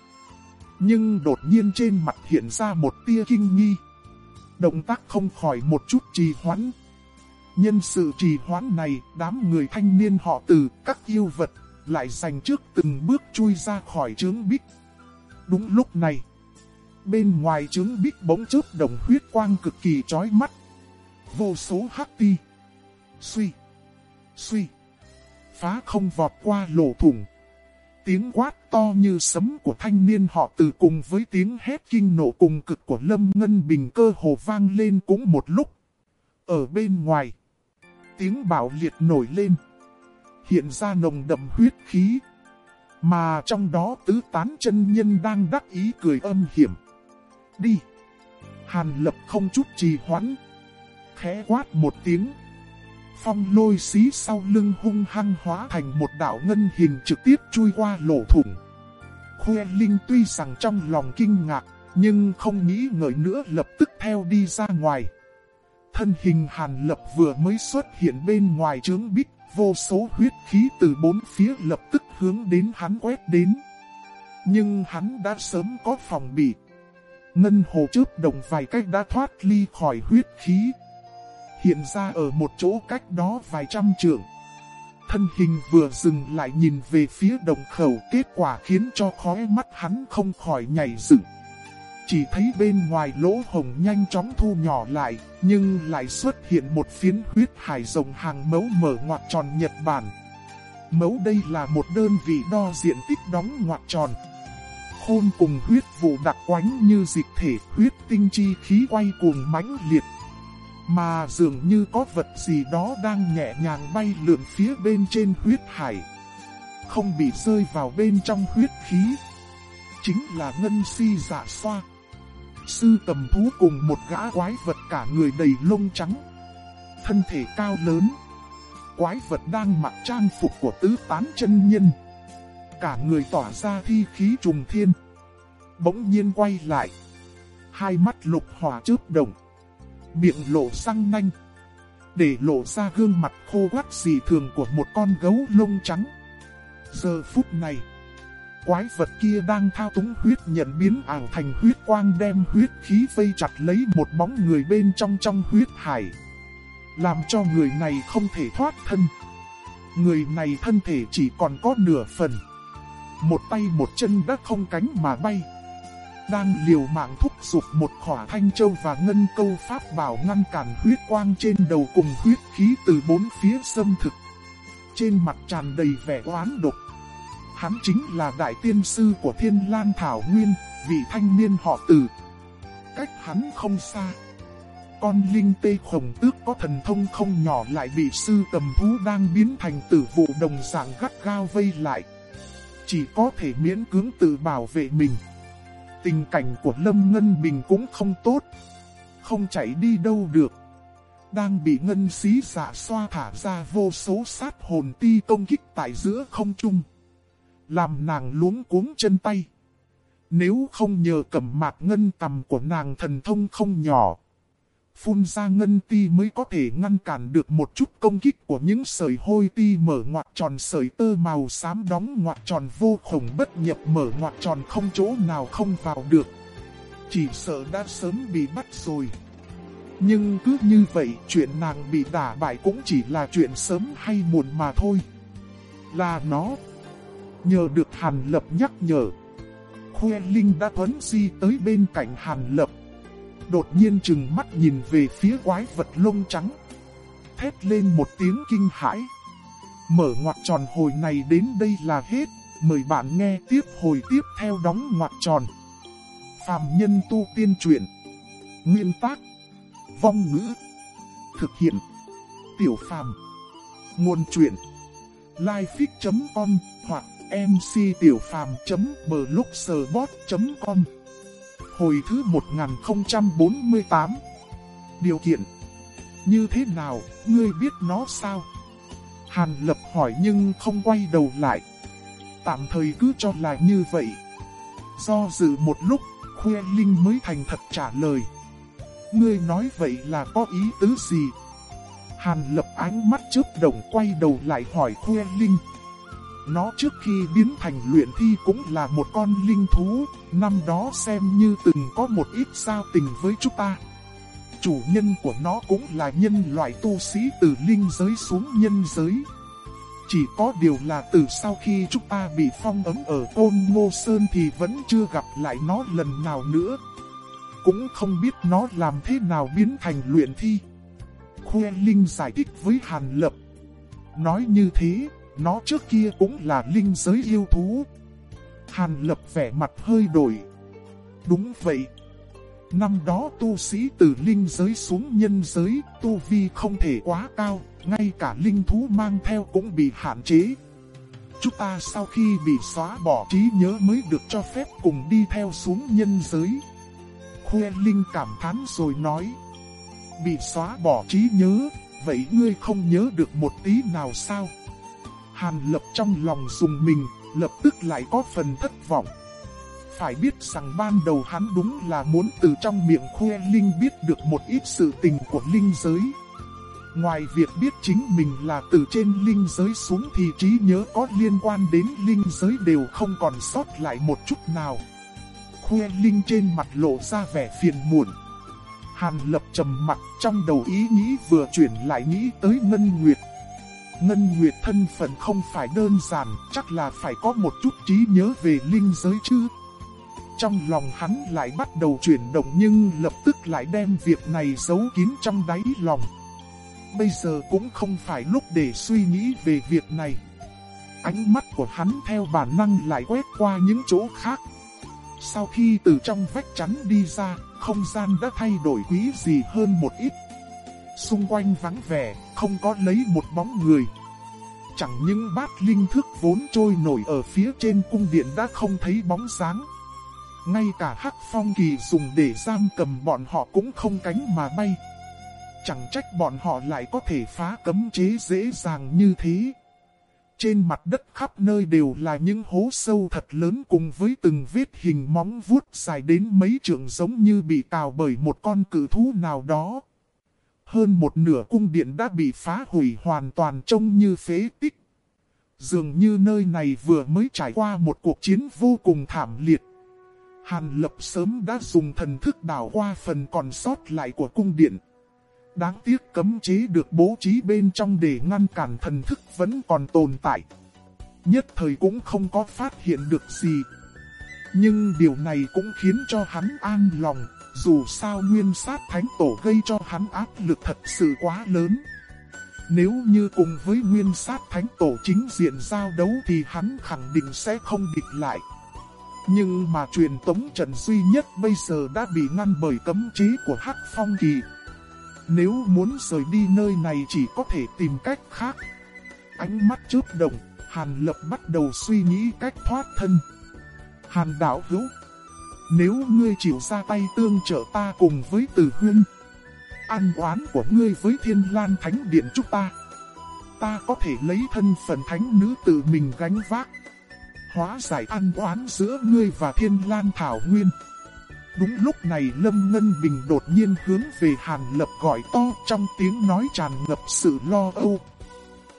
Nhưng đột nhiên trên mặt hiện ra một tia kinh nghi. Động tác không khỏi một chút trì hoãn. Nhân sự trì hoãn này, đám người thanh niên họ từ các yêu vật, lại dành trước từng bước chui ra khỏi trướng bích. Đúng lúc này, bên ngoài trướng bích bỗng chớp đồng huyết quang cực kỳ chói mắt. Vô số hắc ti, suy, suy, phá không vọt qua lỗ thủng. Tiếng quát to như sấm của thanh niên họ từ cùng với tiếng hét kinh nộ cùng cực của Lâm Ngân Bình cơ hồ vang lên cũng một lúc. Ở bên ngoài, tiếng bảo liệt nổi lên, hiện ra nồng đậm huyết khí. Mà trong đó tứ tán chân nhân đang đắc ý cười âm hiểm. Đi! Hàn lập không chút trì hoãn. Khẽ quát một tiếng phong lôi xí sau lưng hung hăng hóa thành một đạo ngân hình trực tiếp chui qua lỗ thủng. Khuê Linh tuy rằng trong lòng kinh ngạc, nhưng không nghĩ ngợi nữa lập tức theo đi ra ngoài. Thân hình hàn lập vừa mới xuất hiện bên ngoài trướng bích, vô số huyết khí từ bốn phía lập tức hướng đến hắn quét đến. Nhưng hắn đã sớm có phòng bị. Ngân hồ chớp đồng vài cách đã thoát ly khỏi huyết khí hiện ra ở một chỗ cách đó vài trăm trượng. Thân hình vừa dừng lại nhìn về phía đồng khẩu, kết quả khiến cho khóe mắt hắn không khỏi nhảy dựng. Chỉ thấy bên ngoài lỗ hồng nhanh chóng thu nhỏ lại, nhưng lại xuất hiện một phiến huyết hải rồng hàng mẫu mở ngoặt tròn Nhật Bản. Mẫu đây là một đơn vị đo diện tích đóng ngoặt tròn. Khôn cùng huyết vụ đặc quánh như dịch thể huyết tinh chi khí quay cuồng mãnh liệt mà dường như có vật gì đó đang nhẹ nhàng bay lượn phía bên trên huyết hải. Không bị rơi vào bên trong huyết khí. Chính là ngân si dạ xoa. Sư tầm thú cùng một gã quái vật cả người đầy lông trắng. Thân thể cao lớn. Quái vật đang mặc trang phục của tứ tán chân nhân. Cả người tỏa ra thi khí trùng thiên. Bỗng nhiên quay lại. Hai mắt lục hỏa chớp động miệng lộ răng nanh. Để lộ ra gương mặt khô quắt dị thường của một con gấu lông trắng. Giờ phút này, quái vật kia đang thao túng huyết nhận biến ảo thành huyết quang đem huyết khí vây chặt lấy một bóng người bên trong trong huyết hải. Làm cho người này không thể thoát thân. Người này thân thể chỉ còn có nửa phần. Một tay một chân đã không cánh mà bay đang liều mạng thúc giục một khỏa thanh châu và ngân câu pháp bảo ngăn cản huyết quang trên đầu cùng huyết khí từ bốn phía xâm thực. Trên mặt tràn đầy vẻ oán độc. Hắn chính là đại tiên sư của Thiên Lan Thảo Nguyên, vị thanh niên họ tử. Cách hắn không xa. Con linh tê khổng tước có thần thông không nhỏ lại bị sư tầm thú đang biến thành tử vụ đồng dạng gắt gao vây lại. Chỉ có thể miễn cưỡng tự bảo vệ mình. Tình cảnh của Lâm Ngân Bình cũng không tốt. Không chạy đi đâu được. Đang bị ngân xí giả xoa thả ra vô số sát hồn ti công kích tại giữa không trung. Làm nàng luống cuống chân tay. Nếu không nhờ cẩm mạc ngân tầm của nàng thần thông không nhỏ, phun ra ngân ti mới có thể ngăn cản được một chút công kích của những sợi hôi ti mở ngoặt tròn sợi tơ màu xám đóng ngoặt tròn vô khổng bất nhập mở ngoặt tròn không chỗ nào không vào được. Chỉ sợ đã sớm bị bắt rồi. Nhưng cứ như vậy chuyện nàng bị đả bại cũng chỉ là chuyện sớm hay muộn mà thôi. Là nó. Nhờ được Hàn Lập nhắc nhở. Khuê Linh đã thuấn di tới bên cạnh Hàn Lập đột nhiên chừng mắt nhìn về phía quái vật lông trắng. Thét lên một tiếng kinh hãi. Mở ngoặt tròn hồi này đến đây là hết, mời bạn nghe tiếp hồi tiếp theo đóng ngoặt tròn. Phạm nhân tu tiên truyện. Nguyên tác. Vong ngữ. Thực hiện. Tiểu phàm. Nguồn truyện. Lifefix.com hoặc mctiểupham.blogspot.com Hồi thứ 1048 Điều kiện Như thế nào, ngươi biết nó sao? Hàn Lập hỏi nhưng không quay đầu lại. Tạm thời cứ cho là như vậy. Do dự một lúc, Khuê Linh mới thành thật trả lời. Ngươi nói vậy là có ý tứ gì? Hàn Lập ánh mắt chớp đồng quay đầu lại hỏi Khuê Linh. Nó trước khi biến thành luyện thi cũng là một con linh thú, năm đó xem như từng có một ít giao tình với chúng ta. Chủ nhân của nó cũng là nhân loại tu sĩ từ linh giới xuống nhân giới. Chỉ có điều là từ sau khi chúng ta bị phong ấm ở Côn Ngô Sơn thì vẫn chưa gặp lại nó lần nào nữa. Cũng không biết nó làm thế nào biến thành luyện thi. Khuê Linh giải thích với Hàn Lập. Nói như thế, nó trước kia cũng là linh giới yêu thú. Hàn lập vẻ mặt hơi đổi. Đúng vậy. Năm đó tu sĩ từ linh giới xuống nhân giới, tu vi không thể quá cao, ngay cả linh thú mang theo cũng bị hạn chế. Chúng ta sau khi bị xóa bỏ trí nhớ mới được cho phép cùng đi theo xuống nhân giới. Khuê Linh cảm thán rồi nói. Bị xóa bỏ trí nhớ, vậy ngươi không nhớ được một tí nào sao? Hàn lập trong lòng dùng mình, lập tức lại có phần thất vọng. Phải biết rằng ban đầu hắn đúng là muốn từ trong miệng khoe Linh biết được một ít sự tình của Linh giới. Ngoài việc biết chính mình là từ trên Linh giới xuống thì trí nhớ có liên quan đến Linh giới đều không còn sót lại một chút nào. Khoe Linh trên mặt lộ ra vẻ phiền muộn. Hàn lập trầm mặt trong đầu ý nghĩ vừa chuyển lại nghĩ tới Ngân Nguyệt. Ngân Nguyệt thân phận không phải đơn giản, chắc là phải có một chút trí nhớ về linh giới chứ. Trong lòng hắn lại bắt đầu chuyển động nhưng lập tức lại đem việc này giấu kín trong đáy lòng. Bây giờ cũng không phải lúc để suy nghĩ về việc này. Ánh mắt của hắn theo bản năng lại quét qua những chỗ khác. Sau khi từ trong vách chắn đi ra, không gian đã thay đổi quý gì hơn một ít. Xung quanh vắng vẻ, không có lấy một bóng người. Chẳng những bát linh thức vốn trôi nổi ở phía trên cung điện đã không thấy bóng sáng. Ngay cả hắc phong kỳ dùng để giam cầm bọn họ cũng không cánh mà bay. Chẳng trách bọn họ lại có thể phá cấm chế dễ dàng như thế. Trên mặt đất khắp nơi đều là những hố sâu thật lớn cùng với từng vết hình móng vuốt dài đến mấy trượng giống như bị cào bởi một con cự thú nào đó. Hơn một nửa cung điện đã bị phá hủy hoàn toàn trông như phế tích. Dường như nơi này vừa mới trải qua một cuộc chiến vô cùng thảm liệt. Hàn lập sớm đã dùng thần thức đảo qua phần còn sót lại của cung điện. Đáng tiếc cấm chế được bố trí bên trong để ngăn cản thần thức vẫn còn tồn tại. Nhất thời cũng không có phát hiện được gì. Nhưng điều này cũng khiến cho hắn an lòng, dù sao nguyên sát thánh tổ gây cho hắn áp lực thật sự quá lớn. Nếu như cùng với nguyên sát thánh tổ chính diện giao đấu thì hắn khẳng định sẽ không địch lại. Nhưng mà truyền tống trận duy nhất bây giờ đã bị ngăn bởi cấm chế của Hắc Phong Kỳ. Nếu muốn rời đi nơi này chỉ có thể tìm cách khác. Ánh mắt chớp động, Hàn Lập bắt đầu suy nghĩ cách thoát thân. Hàn đảo hữu nếu ngươi chịu ra tay tương trợ ta cùng với Từ Huyên, an oán của ngươi với Thiên Lan Thánh Điện chúng ta, ta có thể lấy thân phận thánh nữ tự mình gánh vác. Hóa giải an oán giữa ngươi và Thiên Lan Thảo Nguyên. Đúng lúc này Lâm Ngân Bình đột nhiên hướng về Hàn Lập gọi to trong tiếng nói tràn ngập sự lo âu.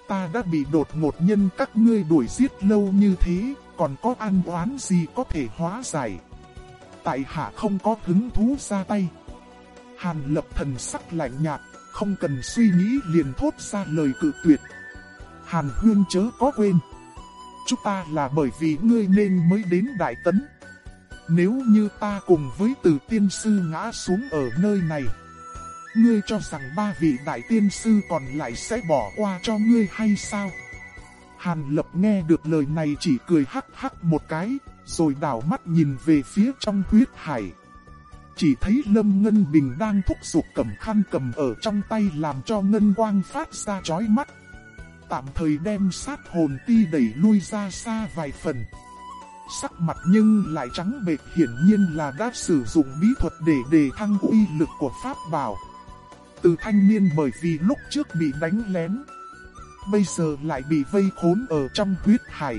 Ta đã bị đột ngột nhân các ngươi đuổi giết lâu như thế, còn có an oán gì có thể hóa giải tại hạ không có hứng thú ra tay. Hàn lập thần sắc lạnh nhạt, không cần suy nghĩ liền thốt ra lời cự tuyệt. Hàn huyên chớ có quên. Chúng ta là bởi vì ngươi nên mới đến Đại Tấn. Nếu như ta cùng với từ tiên sư ngã xuống ở nơi này. Ngươi cho rằng ba vị đại tiên sư còn lại sẽ bỏ qua cho ngươi hay sao? Hàn lập nghe được lời này chỉ cười hắc hắc một cái, rồi đảo mắt nhìn về phía trong huyết hải. Chỉ thấy Lâm Ngân Bình đang thúc giục cầm khăn cầm ở trong tay làm cho ngân quang phát ra chói mắt. Tạm thời đem sát hồn ti đẩy lui ra xa vài phần. Sắc mặt nhưng lại trắng bệch hiển nhiên là đã sử dụng bí thuật để đề thăng uy lực của pháp bảo. Từ thanh niên bởi vì lúc trước bị đánh lén, bây giờ lại bị vây khốn ở trong huyết hải.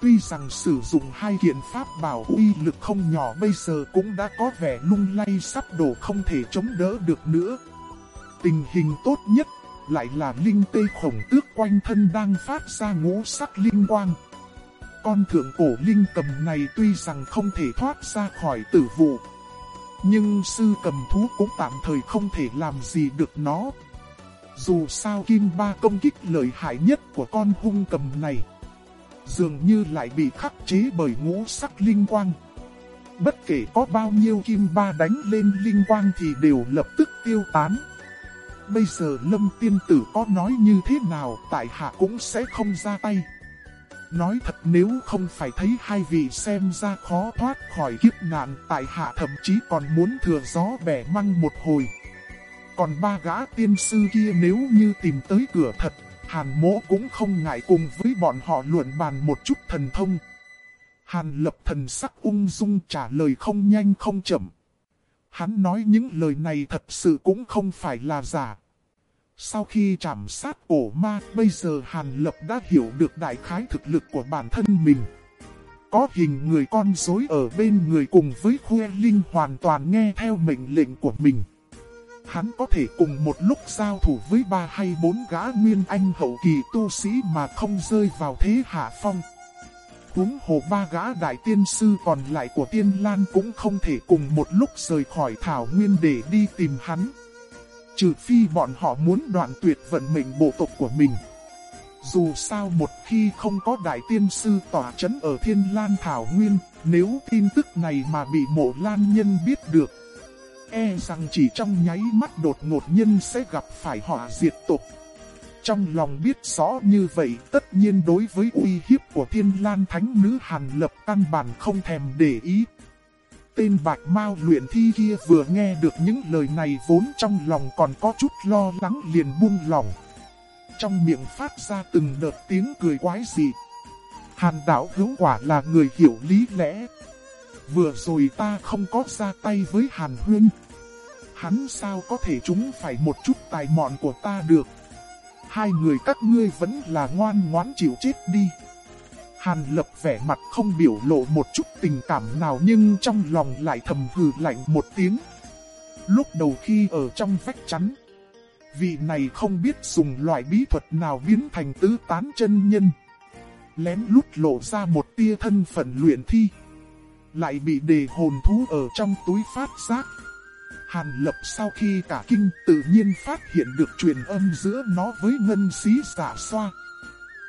Tuy rằng sử dụng hai kiện pháp bảo uy lực không nhỏ bây giờ cũng đã có vẻ lung lay sắp đổ không thể chống đỡ được nữa. Tình hình tốt nhất lại là linh tê khổng tước quanh thân đang phát ra ngũ sắc linh quang. Con thượng cổ linh cầm này tuy rằng không thể thoát ra khỏi tử vụ, nhưng sư cầm thú cũng tạm thời không thể làm gì được nó. Dù sao kim ba công kích lợi hại nhất của con hung cầm này, dường như lại bị khắc chế bởi ngũ sắc linh quang. Bất kể có bao nhiêu kim ba đánh lên linh quang thì đều lập tức tiêu tán. Bây giờ lâm tiên tử có nói như thế nào tại hạ cũng sẽ không ra tay. Nói thật nếu không phải thấy hai vị xem ra khó thoát khỏi kiếp nạn tại hạ thậm chí còn muốn thừa gió bẻ măng một hồi. Còn ba gã tiên sư kia nếu như tìm tới cửa thật, Hàn mỗ cũng không ngại cùng với bọn họ luận bàn một chút thần thông. Hàn lập thần sắc ung dung trả lời không nhanh không chậm. Hắn nói những lời này thật sự cũng không phải là giả. Sau khi chạm sát cổ ma, bây giờ Hàn Lập đã hiểu được đại khái thực lực của bản thân mình. Có hình người con dối ở bên người cùng với Khuê Linh hoàn toàn nghe theo mệnh lệnh của mình. Hắn có thể cùng một lúc giao thủ với ba hay bốn gã nguyên anh hậu kỳ tu sĩ mà không rơi vào thế hạ phong. Húng hồ ba gã đại tiên sư còn lại của tiên lan cũng không thể cùng một lúc rời khỏi thảo nguyên để đi tìm hắn. Trừ phi bọn họ muốn đoạn tuyệt vận mệnh bộ tộc của mình. Dù sao một khi không có đại tiên sư tỏa chấn ở thiên lan thảo nguyên, nếu tin tức này mà bị mộ lan nhân biết được, e rằng chỉ trong nháy mắt đột ngột nhân sẽ gặp phải họa diệt tộc. Trong lòng biết rõ như vậy, tất nhiên đối với uy hiếp của thiên lan thánh nữ Hàn Lập căn bản không thèm để ý. Tên bạch mau luyện thi kia vừa nghe được những lời này vốn trong lòng còn có chút lo lắng liền buông lòng. Trong miệng phát ra từng đợt tiếng cười quái dị. Hàn đảo hữu quả là người hiểu lý lẽ. Vừa rồi ta không có ra tay với Hàn Huyên. Hắn sao có thể chúng phải một chút tài mọn của ta được. Hai người các ngươi vẫn là ngoan ngoãn chịu chết đi. Hàn lập vẻ mặt không biểu lộ một chút tình cảm nào nhưng trong lòng lại thầm hừ lạnh một tiếng. Lúc đầu khi ở trong vách chắn, vị này không biết dùng loại bí thuật nào biến thành tứ tán chân nhân. Lén lút lộ ra một tia thân phận luyện thi. Lại bị đề hồn thú ở trong túi phát giác. Hàn lập sau khi cả kinh tự nhiên phát hiện được truyền âm giữa nó với ngân sĩ giả xoa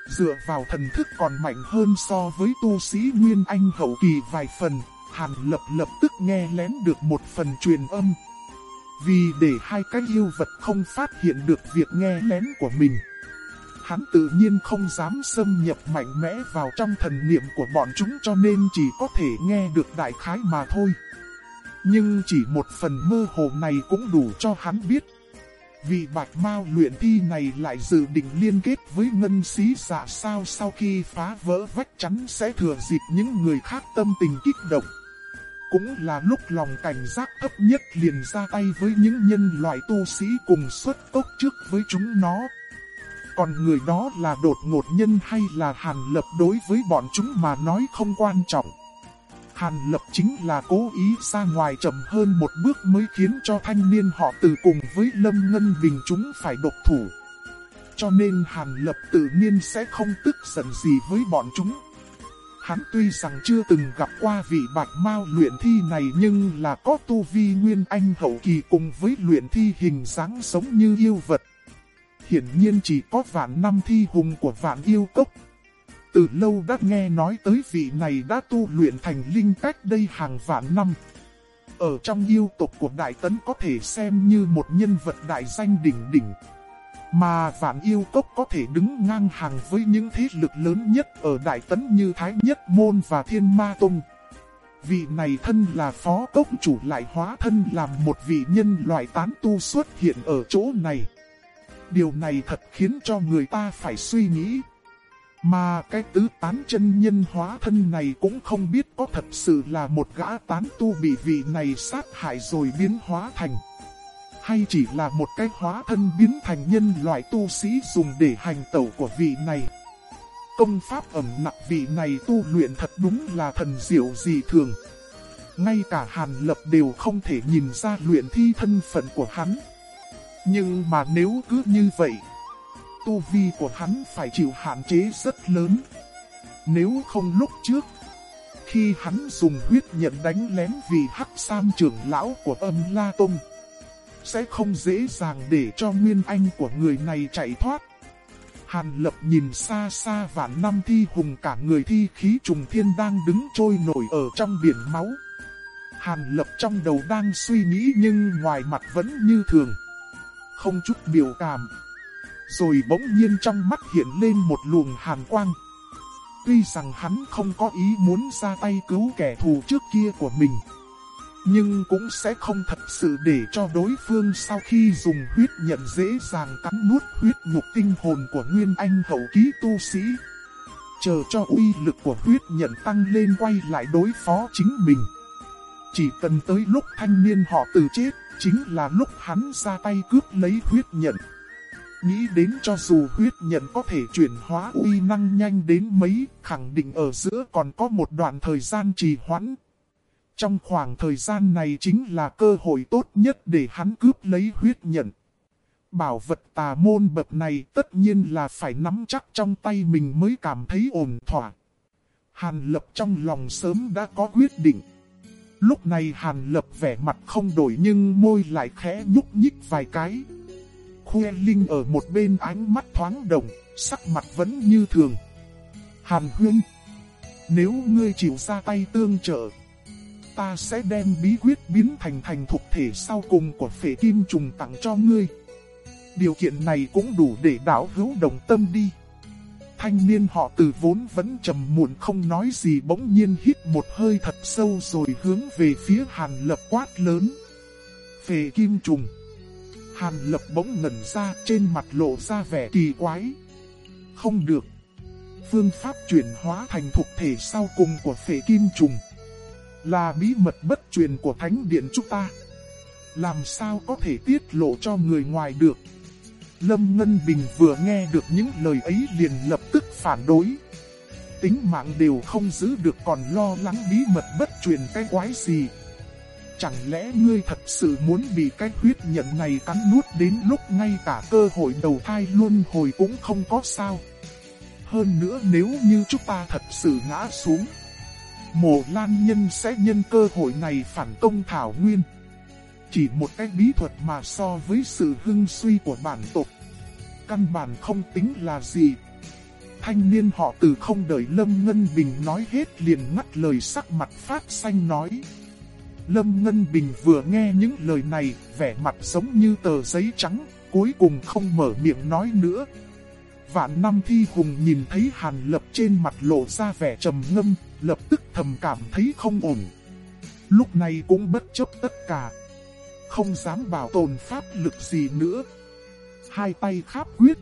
dựa vào thần thức còn mạnh hơn so với tu sĩ Nguyên Anh hậu kỳ vài phần, Hàn Lập lập tức nghe lén được một phần truyền âm. Vì để hai cái yêu vật không phát hiện được việc nghe lén của mình. Hắn tự nhiên không dám xâm nhập mạnh mẽ vào trong thần niệm của bọn chúng cho nên chỉ có thể nghe được đại khái mà thôi. Nhưng chỉ một phần mơ hồ này cũng đủ cho hắn biết vì bạch mao luyện thi này lại dự định liên kết với ngân sĩ giả sao sau khi phá vỡ vách chắn sẽ thừa dịp những người khác tâm tình kích động. Cũng là lúc lòng cảnh giác thấp nhất liền ra tay với những nhân loại tu sĩ cùng xuất tốc trước với chúng nó. Còn người đó là đột ngột nhân hay là hàn lập đối với bọn chúng mà nói không quan trọng. Hàn Lập chính là cố ý ra ngoài chậm hơn một bước mới khiến cho thanh niên họ từ cùng với Lâm Ngân Bình chúng phải độc thủ. Cho nên Hàn Lập tự nhiên sẽ không tức giận gì với bọn chúng. Hắn tuy rằng chưa từng gặp qua vị bạch mao luyện thi này nhưng là có tu vi nguyên anh hậu kỳ cùng với luyện thi hình dáng sống như yêu vật. Hiển nhiên chỉ có vạn năm thi hùng của vạn yêu cốc từ lâu đã nghe nói tới vị này đã tu luyện thành linh cách đây hàng vạn năm. Ở trong yêu tộc của Đại Tấn có thể xem như một nhân vật đại danh đỉnh đỉnh. Mà vạn yêu tộc có thể đứng ngang hàng với những thế lực lớn nhất ở Đại Tấn như Thái Nhất Môn và Thiên Ma Tông. Vị này thân là phó cốc chủ lại hóa thân làm một vị nhân loại tán tu xuất hiện ở chỗ này. Điều này thật khiến cho người ta phải suy nghĩ. Mà cái tứ tán chân nhân hóa thân này cũng không biết có thật sự là một gã tán tu bị vị này sát hại rồi biến hóa thành. hay chỉ là một cái hóa thân biến thành nhân loại tu sĩ dùng để hành tẩu của vị này. Công pháp ẩm nặng vị này tu luyện thật đúng là thần diệu dị thường. Ngay cả Hàn Lập đều không thể nhìn ra luyện thi thân phận của hắn. Nhưng mà nếu cứ như vậy, tu vi của hắn phải chịu hạn chế rất lớn. Nếu không lúc trước, khi hắn dùng huyết nhận đánh lén vì hắc sam trưởng lão của âm La Tông, sẽ không dễ dàng để cho nguyên anh của người này chạy thoát. Hàn lập nhìn xa xa vạn năm thi hùng cả người thi khí trùng thiên đang đứng trôi nổi ở trong biển máu. Hàn lập trong đầu đang suy nghĩ nhưng ngoài mặt vẫn như thường. Không chút biểu cảm. Rồi bỗng nhiên trong mắt hiện lên một luồng hàn quang. Tuy rằng hắn không có ý muốn ra tay cứu kẻ thù trước kia của mình. Nhưng cũng sẽ không thật sự để cho đối phương sau khi dùng huyết nhận dễ dàng cắn nuốt huyết nhục tinh hồn của Nguyên Anh hậu ký tu sĩ. Chờ cho uy lực của huyết nhận tăng lên quay lại đối phó chính mình. Chỉ cần tới lúc thanh niên họ từ chết, chính là lúc hắn ra tay cướp lấy huyết nhận. Nghĩ đến cho dù huyết nhận có thể chuyển hóa uy năng nhanh đến mấy, khẳng định ở giữa còn có một đoạn thời gian trì hoãn. Trong khoảng thời gian này chính là cơ hội tốt nhất để hắn cướp lấy huyết nhận. Bảo vật tà môn bậc này tất nhiên là phải nắm chắc trong tay mình mới cảm thấy ổn thỏa. Hàn lập trong lòng sớm đã có quyết định. Lúc này Hàn lập vẻ mặt không đổi nhưng môi lại khẽ nhúc nhích vài cái. Khuê Linh ở một bên ánh mắt thoáng đồng, sắc mặt vẫn như thường. Hàn huyên, nếu ngươi chịu ra tay tương trợ, ta sẽ đem bí quyết biến thành thành thuộc thể sau cùng của phệ kim trùng tặng cho ngươi. Điều kiện này cũng đủ để đảo hữu đồng tâm đi. Thanh niên họ từ vốn vẫn trầm muộn không nói gì bỗng nhiên hít một hơi thật sâu rồi hướng về phía hàn lập quát lớn. Phệ kim trùng. Hàn lập bỗng ngẩn ra, trên mặt lộ ra vẻ kỳ quái. Không được. Phương pháp chuyển hóa thành thuộc thể sau cùng của phệ kim trùng. Là bí mật bất truyền của thánh điện chúng ta. Làm sao có thể tiết lộ cho người ngoài được. Lâm Ngân Bình vừa nghe được những lời ấy liền lập tức phản đối. Tính mạng đều không giữ được còn lo lắng bí mật bất truyền cái quái gì. Chẳng lẽ ngươi thật sự muốn bị cái huyết nhận này cắn nuốt đến lúc ngay cả cơ hội đầu thai luôn hồi cũng không có sao. Hơn nữa nếu như chúng ta thật sự ngã xuống, Mộ Lan Nhân sẽ nhân cơ hội này phản công Thảo Nguyên. Chỉ một cái bí thuật mà so với sự hưng suy của bản tộc. Căn bản không tính là gì. Thanh niên họ từ không đợi Lâm Ngân Bình nói hết liền ngắt lời sắc mặt phát xanh nói. Lâm Ngân Bình vừa nghe những lời này, vẻ mặt giống như tờ giấy trắng, cuối cùng không mở miệng nói nữa. Vạn năm thi hùng nhìn thấy hàn lập trên mặt lộ ra vẻ trầm ngâm, lập tức thầm cảm thấy không ổn. Lúc này cũng bất chấp tất cả. Không dám bảo tồn pháp lực gì nữa. Hai tay kháp huyết.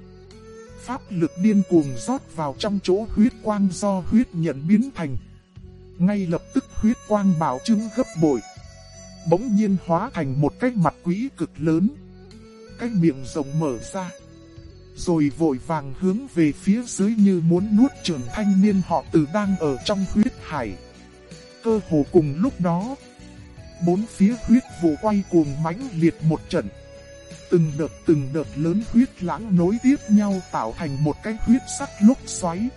Pháp lực điên cuồng rót vào trong chỗ huyết quang do huyết nhận biến thành. Ngay lập tức huyết quang bảo chứng gấp bội. Bỗng nhiên hóa thành một cái mặt quỷ cực lớn. Cái miệng rộng mở ra rồi vội vàng hướng về phía dưới như muốn nuốt trưởng thanh niên họ từ đang ở trong huyết hải. Cơ hồ cùng lúc đó, bốn phía huyết vụ quay cuồng mãnh liệt một trận. Từng đợt từng đợt lớn huyết lãng nối tiếp nhau tạo thành một cái huyết sắc lúc xoáy.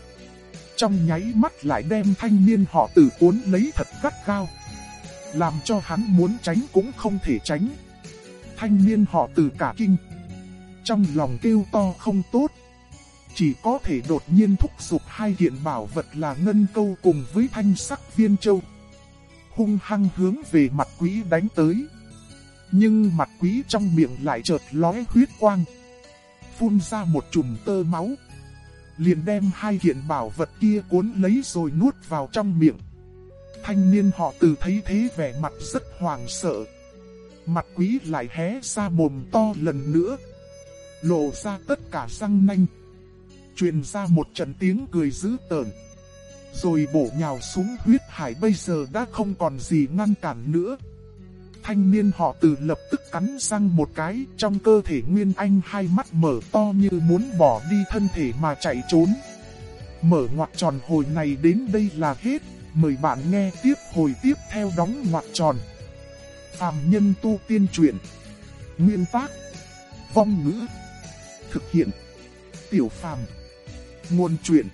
Trong nháy mắt lại đem thanh niên họ tử cuốn lấy thật gắt gao. Làm cho hắn muốn tránh cũng không thể tránh. Thanh niên họ từ cả kinh trong lòng kêu to không tốt. Chỉ có thể đột nhiên thúc giục hai hiện bảo vật là ngân câu cùng với thanh sắc viên châu. Hung hăng hướng về mặt quý đánh tới. Nhưng mặt quý trong miệng lại chợt lóe huyết quang. Phun ra một chùm tơ máu. Liền đem hai hiện bảo vật kia cuốn lấy rồi nuốt vào trong miệng. Thanh niên họ từ thấy thế vẻ mặt rất hoàng sợ. Mặt quý lại hé ra mồm to lần nữa lộ ra tất cả răng nanh. Truyền ra một trận tiếng cười dữ tợn. Rồi bổ nhào xuống huyết hải bây giờ đã không còn gì ngăn cản nữa. thanh niên họ từ lập tức cắn răng một cái, trong cơ thể Nguyên Anh hai mắt mở to như muốn bỏ đi thân thể mà chạy trốn. Mở ngoặt tròn hồi này đến đây là hết, mời bạn nghe tiếp hồi tiếp theo đóng ngoặc tròn. Phạm nhân tu tiên truyện Nguyên tác. Vong ngữ. Thực hiện. Tiểu phàm. Nguồn truyện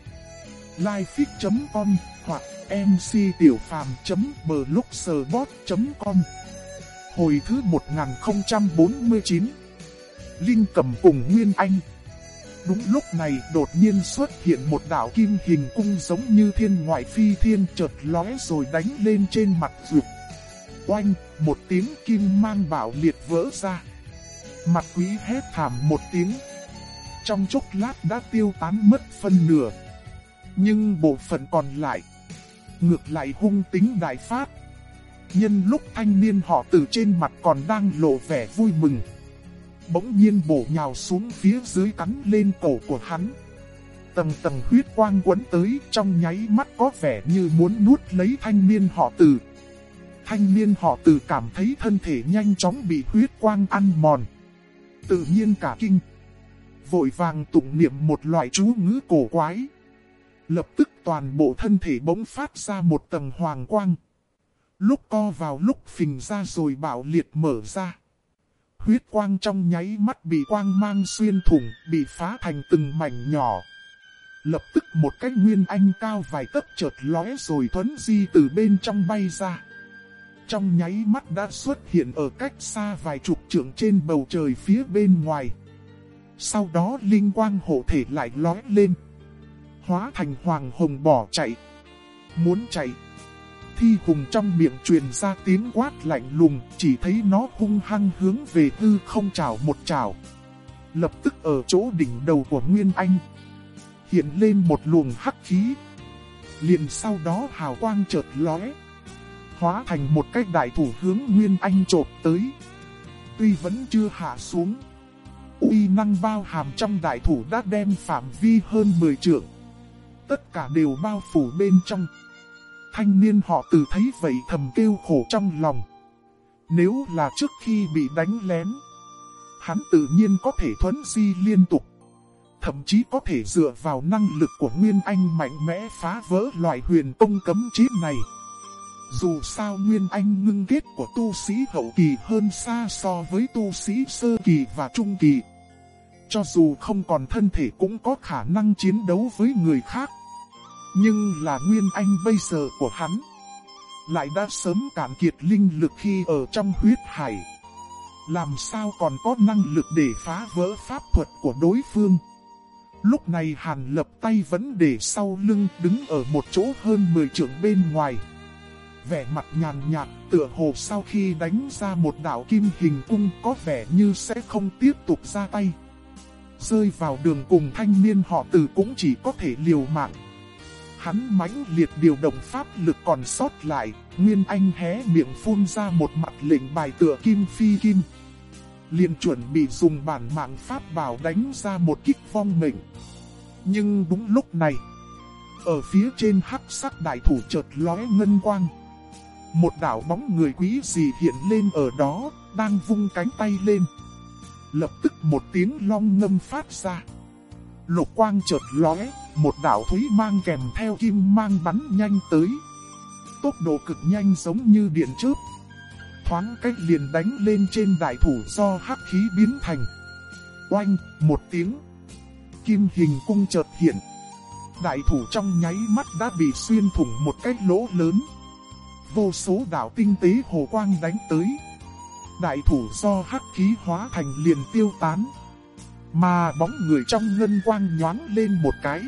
Lifefix.com hoặc mctiểupham.blogspot.com Hồi thứ 1049 Linh cầm cùng Nguyên Anh. Đúng lúc này đột nhiên xuất hiện một đạo kim hình cung giống như thiên ngoại phi thiên chợt lóe rồi đánh lên trên mặt vượt. Oanh, một tiếng kim mang bảo liệt vỡ ra. Mặt quý hét thảm một tiếng. Trong chốc lát đã tiêu tán mất phân nửa. Nhưng bộ phận còn lại, ngược lại hung tính đại phát. Nhân lúc thanh niên họ từ trên mặt còn đang lộ vẻ vui mừng. Bỗng nhiên bổ nhào xuống phía dưới cắn lên cổ của hắn. Tầng tầng huyết quang quấn tới, trong nháy mắt có vẻ như muốn nuốt lấy thanh niên họ tử. Thanh niên họ tử cảm thấy thân thể nhanh chóng bị huyết quang ăn mòn. Tự nhiên cả kinh. Vội vàng tụng niệm một loại chú ngữ cổ quái. Lập tức toàn bộ thân thể bỗng phát ra một tầng hoàng quang. Lúc co vào lúc phình ra rồi bảo liệt mở ra. Huyết quang trong nháy mắt bị quang mang xuyên thủng, bị phá thành từng mảnh nhỏ. Lập tức một cái nguyên anh cao vài cấp chợt lóe rồi thuấn di từ bên trong bay ra. Trong nháy mắt đã xuất hiện ở cách xa vài chục trượng trên bầu trời phía bên ngoài. Sau đó linh quang hộ thể lại lóe lên. Hóa thành hoàng hồng bỏ chạy. Muốn chạy. Thi hùng trong miệng truyền ra tiếng quát lạnh lùng, chỉ thấy nó hung hăng hướng về hư không chảo một chảo. Lập tức ở chỗ đỉnh đầu của Nguyên Anh. Hiện lên một luồng hắc khí. liền sau đó hào quang chợt lóe hóa thành một cái đại thủ hướng Nguyên Anh trộp tới. Tuy vẫn chưa hạ xuống, uy năng bao hàm trong đại thủ đã đem phạm vi hơn 10 trượng. Tất cả đều bao phủ bên trong. Thanh niên họ từ thấy vậy thầm kêu khổ trong lòng. Nếu là trước khi bị đánh lén, hắn tự nhiên có thể thuấn di liên tục. Thậm chí có thể dựa vào năng lực của Nguyên Anh mạnh mẽ phá vỡ loại huyền công cấm chế này. Dù sao Nguyên Anh ngưng kết của tu sĩ hậu kỳ hơn xa so với tu sĩ sơ kỳ và trung kỳ. Cho dù không còn thân thể cũng có khả năng chiến đấu với người khác. Nhưng là Nguyên Anh bây giờ của hắn. Lại đã sớm cạn kiệt linh lực khi ở trong huyết hải. Làm sao còn có năng lực để phá vỡ pháp thuật của đối phương. Lúc này Hàn lập tay vẫn để sau lưng đứng ở một chỗ hơn 10 trượng bên ngoài vẻ mặt nhàn nhạt, tựa hồ sau khi đánh ra một đạo kim hình cung có vẻ như sẽ không tiếp tục ra tay. Rơi vào đường cùng thanh niên họ tử cũng chỉ có thể liều mạng. Hắn mãnh liệt điều động pháp lực còn sót lại, Nguyên Anh hé miệng phun ra một mặt lệnh bài tựa kim phi kim. liền chuẩn bị dùng bản mạng pháp bảo đánh ra một kích vong mệnh. Nhưng đúng lúc này, ở phía trên hắc sắc đại thủ chợt lóe ngân quang. Một đảo bóng người quý gì hiện lên ở đó, đang vung cánh tay lên. Lập tức một tiếng long ngâm phát ra. Lục quang chợt lóe, một đảo thúy mang kèm theo kim mang bắn nhanh tới. Tốc độ cực nhanh giống như điện chớp. Thoáng cách liền đánh lên trên đại thủ do hắc khí biến thành. Oanh, một tiếng. Kim hình cung chợt hiện. Đại thủ trong nháy mắt đã bị xuyên thủng một cái lỗ lớn vô số đạo tinh tế hồ quang đánh tới. Đại thủ do hắc khí hóa thành liền tiêu tán. Mà bóng người trong ngân quang nhoáng lên một cái.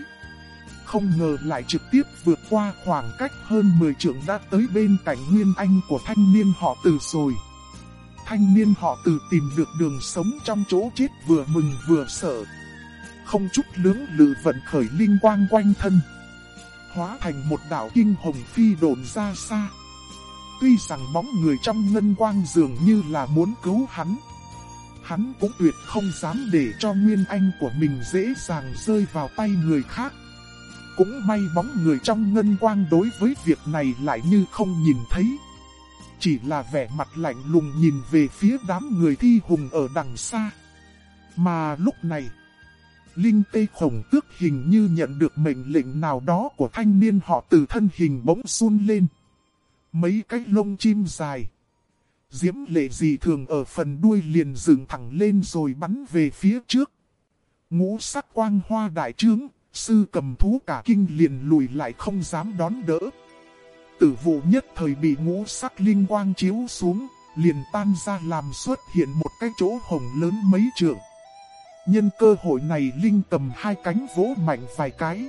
Không ngờ lại trực tiếp vượt qua khoảng cách hơn 10 trượng đã tới bên cạnh Nguyên Anh của thanh niên họ từ rồi. Thanh niên họ từ tìm được đường sống trong chỗ chết vừa mừng vừa sợ. Không chút lưỡng lự vận khởi linh quang quanh thân. Hóa thành một đảo kinh hồng phi đồn ra xa. Tuy rằng bóng người trong ngân quang dường như là muốn cứu hắn. Hắn cũng tuyệt không dám để cho Nguyên Anh của mình dễ dàng rơi vào tay người khác. Cũng may bóng người trong ngân quang đối với việc này lại như không nhìn thấy. chỉ là vẻ mặt lạnh lùng nhìn về phía đám người thi hùng ở đằng xa. Mà lúc này, Linh tê khổng tước hình như nhận được mệnh lệnh nào đó của thanh niên họ từ thân hình bỗng run lên. Mấy cái lông chim dài. Diễm lệ gì thường ở phần đuôi liền dựng thẳng lên rồi bắn về phía trước. Ngũ sắc quang hoa đại trướng, sư cầm thú cả kinh liền lùi lại không dám đón đỡ. Tử vụ nhất thời bị ngũ sắc linh quang chiếu xuống, liền tan ra làm xuất hiện một cái chỗ hồng lớn mấy trường. Nhân cơ hội này Linh cầm hai cánh vỗ mạnh vài cái.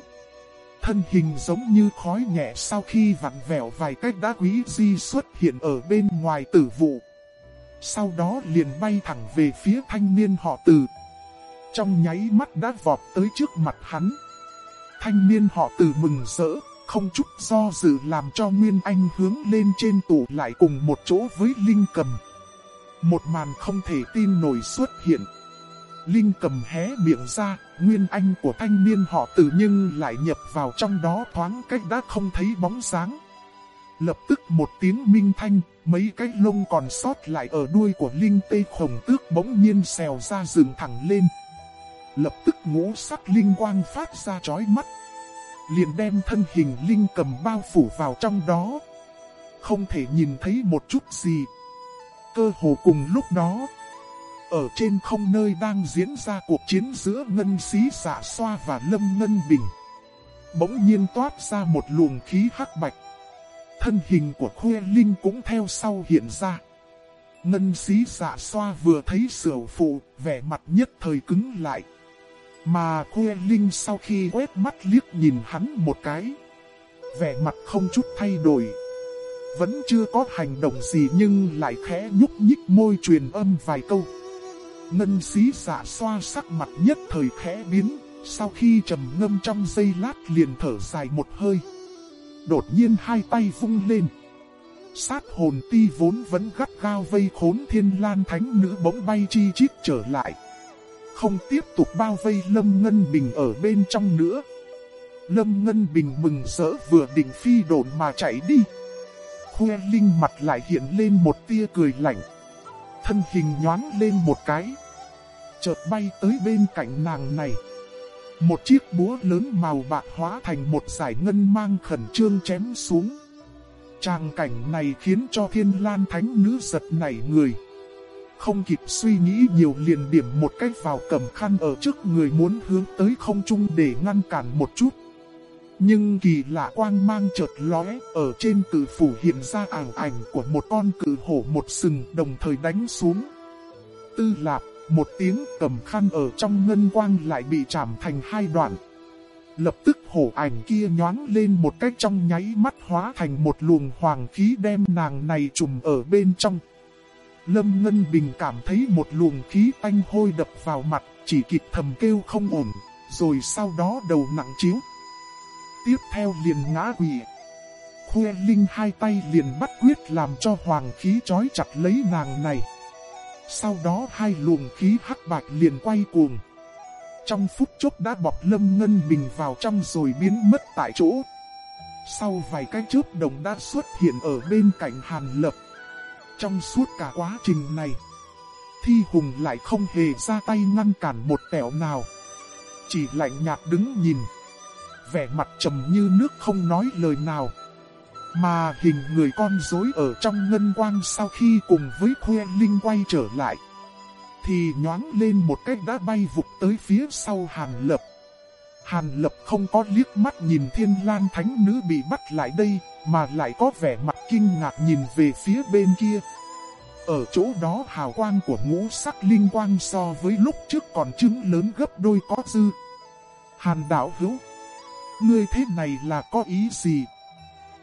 Thân hình giống như khói nhẹ sau khi vặn vẹo vài cách đá quý di xuất hiện ở bên ngoài tử vụ. Sau đó liền bay thẳng về phía thanh niên họ tử. Trong nháy mắt đã vọt tới trước mặt hắn. Thanh niên họ tử mừng rỡ, không chút do dự làm cho Nguyên Anh hướng lên trên tủ lại cùng một chỗ với Linh cầm. Một màn không thể tin nổi xuất hiện. Linh cầm hé miệng ra, nguyên anh của thanh niên họ tử nhưng lại nhập vào trong đó thoáng cách đã không thấy bóng sáng. Lập tức một tiếng minh thanh, mấy cái lông còn sót lại ở đuôi của Linh tê khổng tước bỗng nhiên xèo ra rừng thẳng lên. Lập tức ngũ sắc linh quang phát ra chói mắt. Liền đem thân hình Linh cầm bao phủ vào trong đó. Không thể nhìn thấy một chút gì. Cơ hồ cùng lúc đó ở trên không nơi đang diễn ra cuộc chiến giữa ngân xí xạ dạ xoa và lâm ngân bình. Bỗng nhiên toát ra một luồng khí hắc bạch. Thân hình của khuê linh cũng theo sau hiện ra. Ngân xí xạ dạ xoa vừa thấy sửa phụ, vẻ mặt nhất thời cứng lại. Mà khuê linh sau khi quét mắt liếc nhìn hắn một cái. Vẻ mặt không chút thay đổi. Vẫn chưa có hành động gì nhưng lại khẽ nhúc nhích môi truyền âm vài câu. Ngân xí giả xoa sắc mặt nhất thời khẽ biến, sau khi trầm ngâm trong giây lát liền thở dài một hơi. Đột nhiên hai tay vung lên. Sát hồn ti vốn vẫn gắt gao vây khốn thiên lan thánh nữ bỗng bay chi chít trở lại. Không tiếp tục bao vây Lâm Ngân Bình ở bên trong nữa. Lâm Ngân Bình mừng rỡ vừa định phi đồn mà chạy đi. Khoe Linh mặt lại hiện lên một tia cười lạnh thân hình nhoáng lên một cái. Chợt bay tới bên cạnh nàng này. Một chiếc búa lớn màu bạc hóa thành một giải ngân mang khẩn trương chém xuống. Tràng cảnh này khiến cho thiên lan thánh nữ giật nảy người. Không kịp suy nghĩ nhiều liền điểm một cách vào cầm khăn ở trước người muốn hướng tới không trung để ngăn cản một chút. Nhưng kỳ lạ quang mang chợt lóe, ở trên cử phủ hiện ra ảo ảnh của một con cử hổ một sừng đồng thời đánh xuống. Tư lạp, một tiếng cầm khăn ở trong ngân quang lại bị chạm thành hai đoạn. Lập tức hổ ảnh kia nhoáng lên một cách trong nháy mắt hóa thành một luồng hoàng khí đem nàng này trùm ở bên trong. Lâm Ngân Bình cảm thấy một luồng khí tanh hôi đập vào mặt, chỉ kịp thầm kêu không ổn, rồi sau đó đầu nặng chiếu tiếp theo liền ngã quỷ. Khuê Linh hai tay liền bắt quyết làm cho hoàng khí trói chặt lấy nàng này. Sau đó hai luồng khí hắc bạch liền quay cuồng. Trong phút chốc đã bọc Lâm Ngân Bình vào trong rồi biến mất tại chỗ. Sau vài cái chớp đồng đã xuất hiện ở bên cạnh Hàn Lập. Trong suốt cả quá trình này, Thi Hùng lại không hề ra tay ngăn cản một tẹo nào. Chỉ lạnh nhạt đứng nhìn vẻ mặt trầm như nước không nói lời nào. Mà hình người con rối ở trong ngân quang sau khi cùng với khuê linh quay trở lại. Thì nhoáng lên một cách đã bay vụt tới phía sau Hàn Lập. Hàn Lập không có liếc mắt nhìn thiên lan thánh nữ bị bắt lại đây, mà lại có vẻ mặt kinh ngạc nhìn về phía bên kia. Ở chỗ đó hào quang của ngũ sắc linh quang so với lúc trước còn chứng lớn gấp đôi có dư. Hàn đảo hữu Ngươi thế này là có ý gì?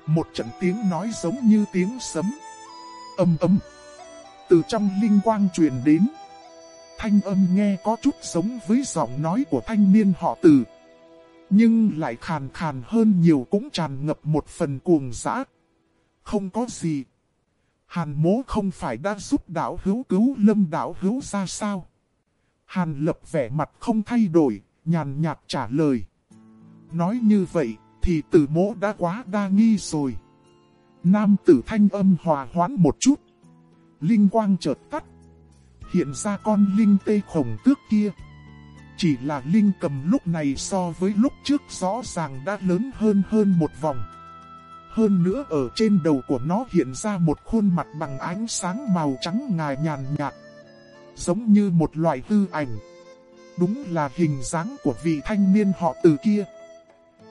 Một trận tiếng nói giống như tiếng sấm. Âm âm Từ trong linh quang truyền đến. Thanh âm nghe có chút giống với giọng nói của thanh niên họ tử. Nhưng lại khàn khàn hơn nhiều cũng tràn ngập một phần cuồng dã. Không có gì. Hàn mố không phải đã giúp đảo hữu cứu lâm đảo hữu ra sao? Hàn lập vẻ mặt không thay đổi, nhàn nhạt trả lời nói như vậy, thì tử mỗ đã quá đa nghi rồi. Nam tử thanh âm hòa hoãn một chút. Linh quang chợt tắt. Hiện ra con linh tê khổng tước kia. Chỉ là linh cầm lúc này so với lúc trước rõ ràng đã lớn hơn hơn một vòng. Hơn nữa ở trên đầu của nó hiện ra một khuôn mặt bằng ánh sáng màu trắng ngà nhàn nhạt. Giống như một loại tư ảnh. Đúng là hình dáng của vị thanh niên họ từ kia.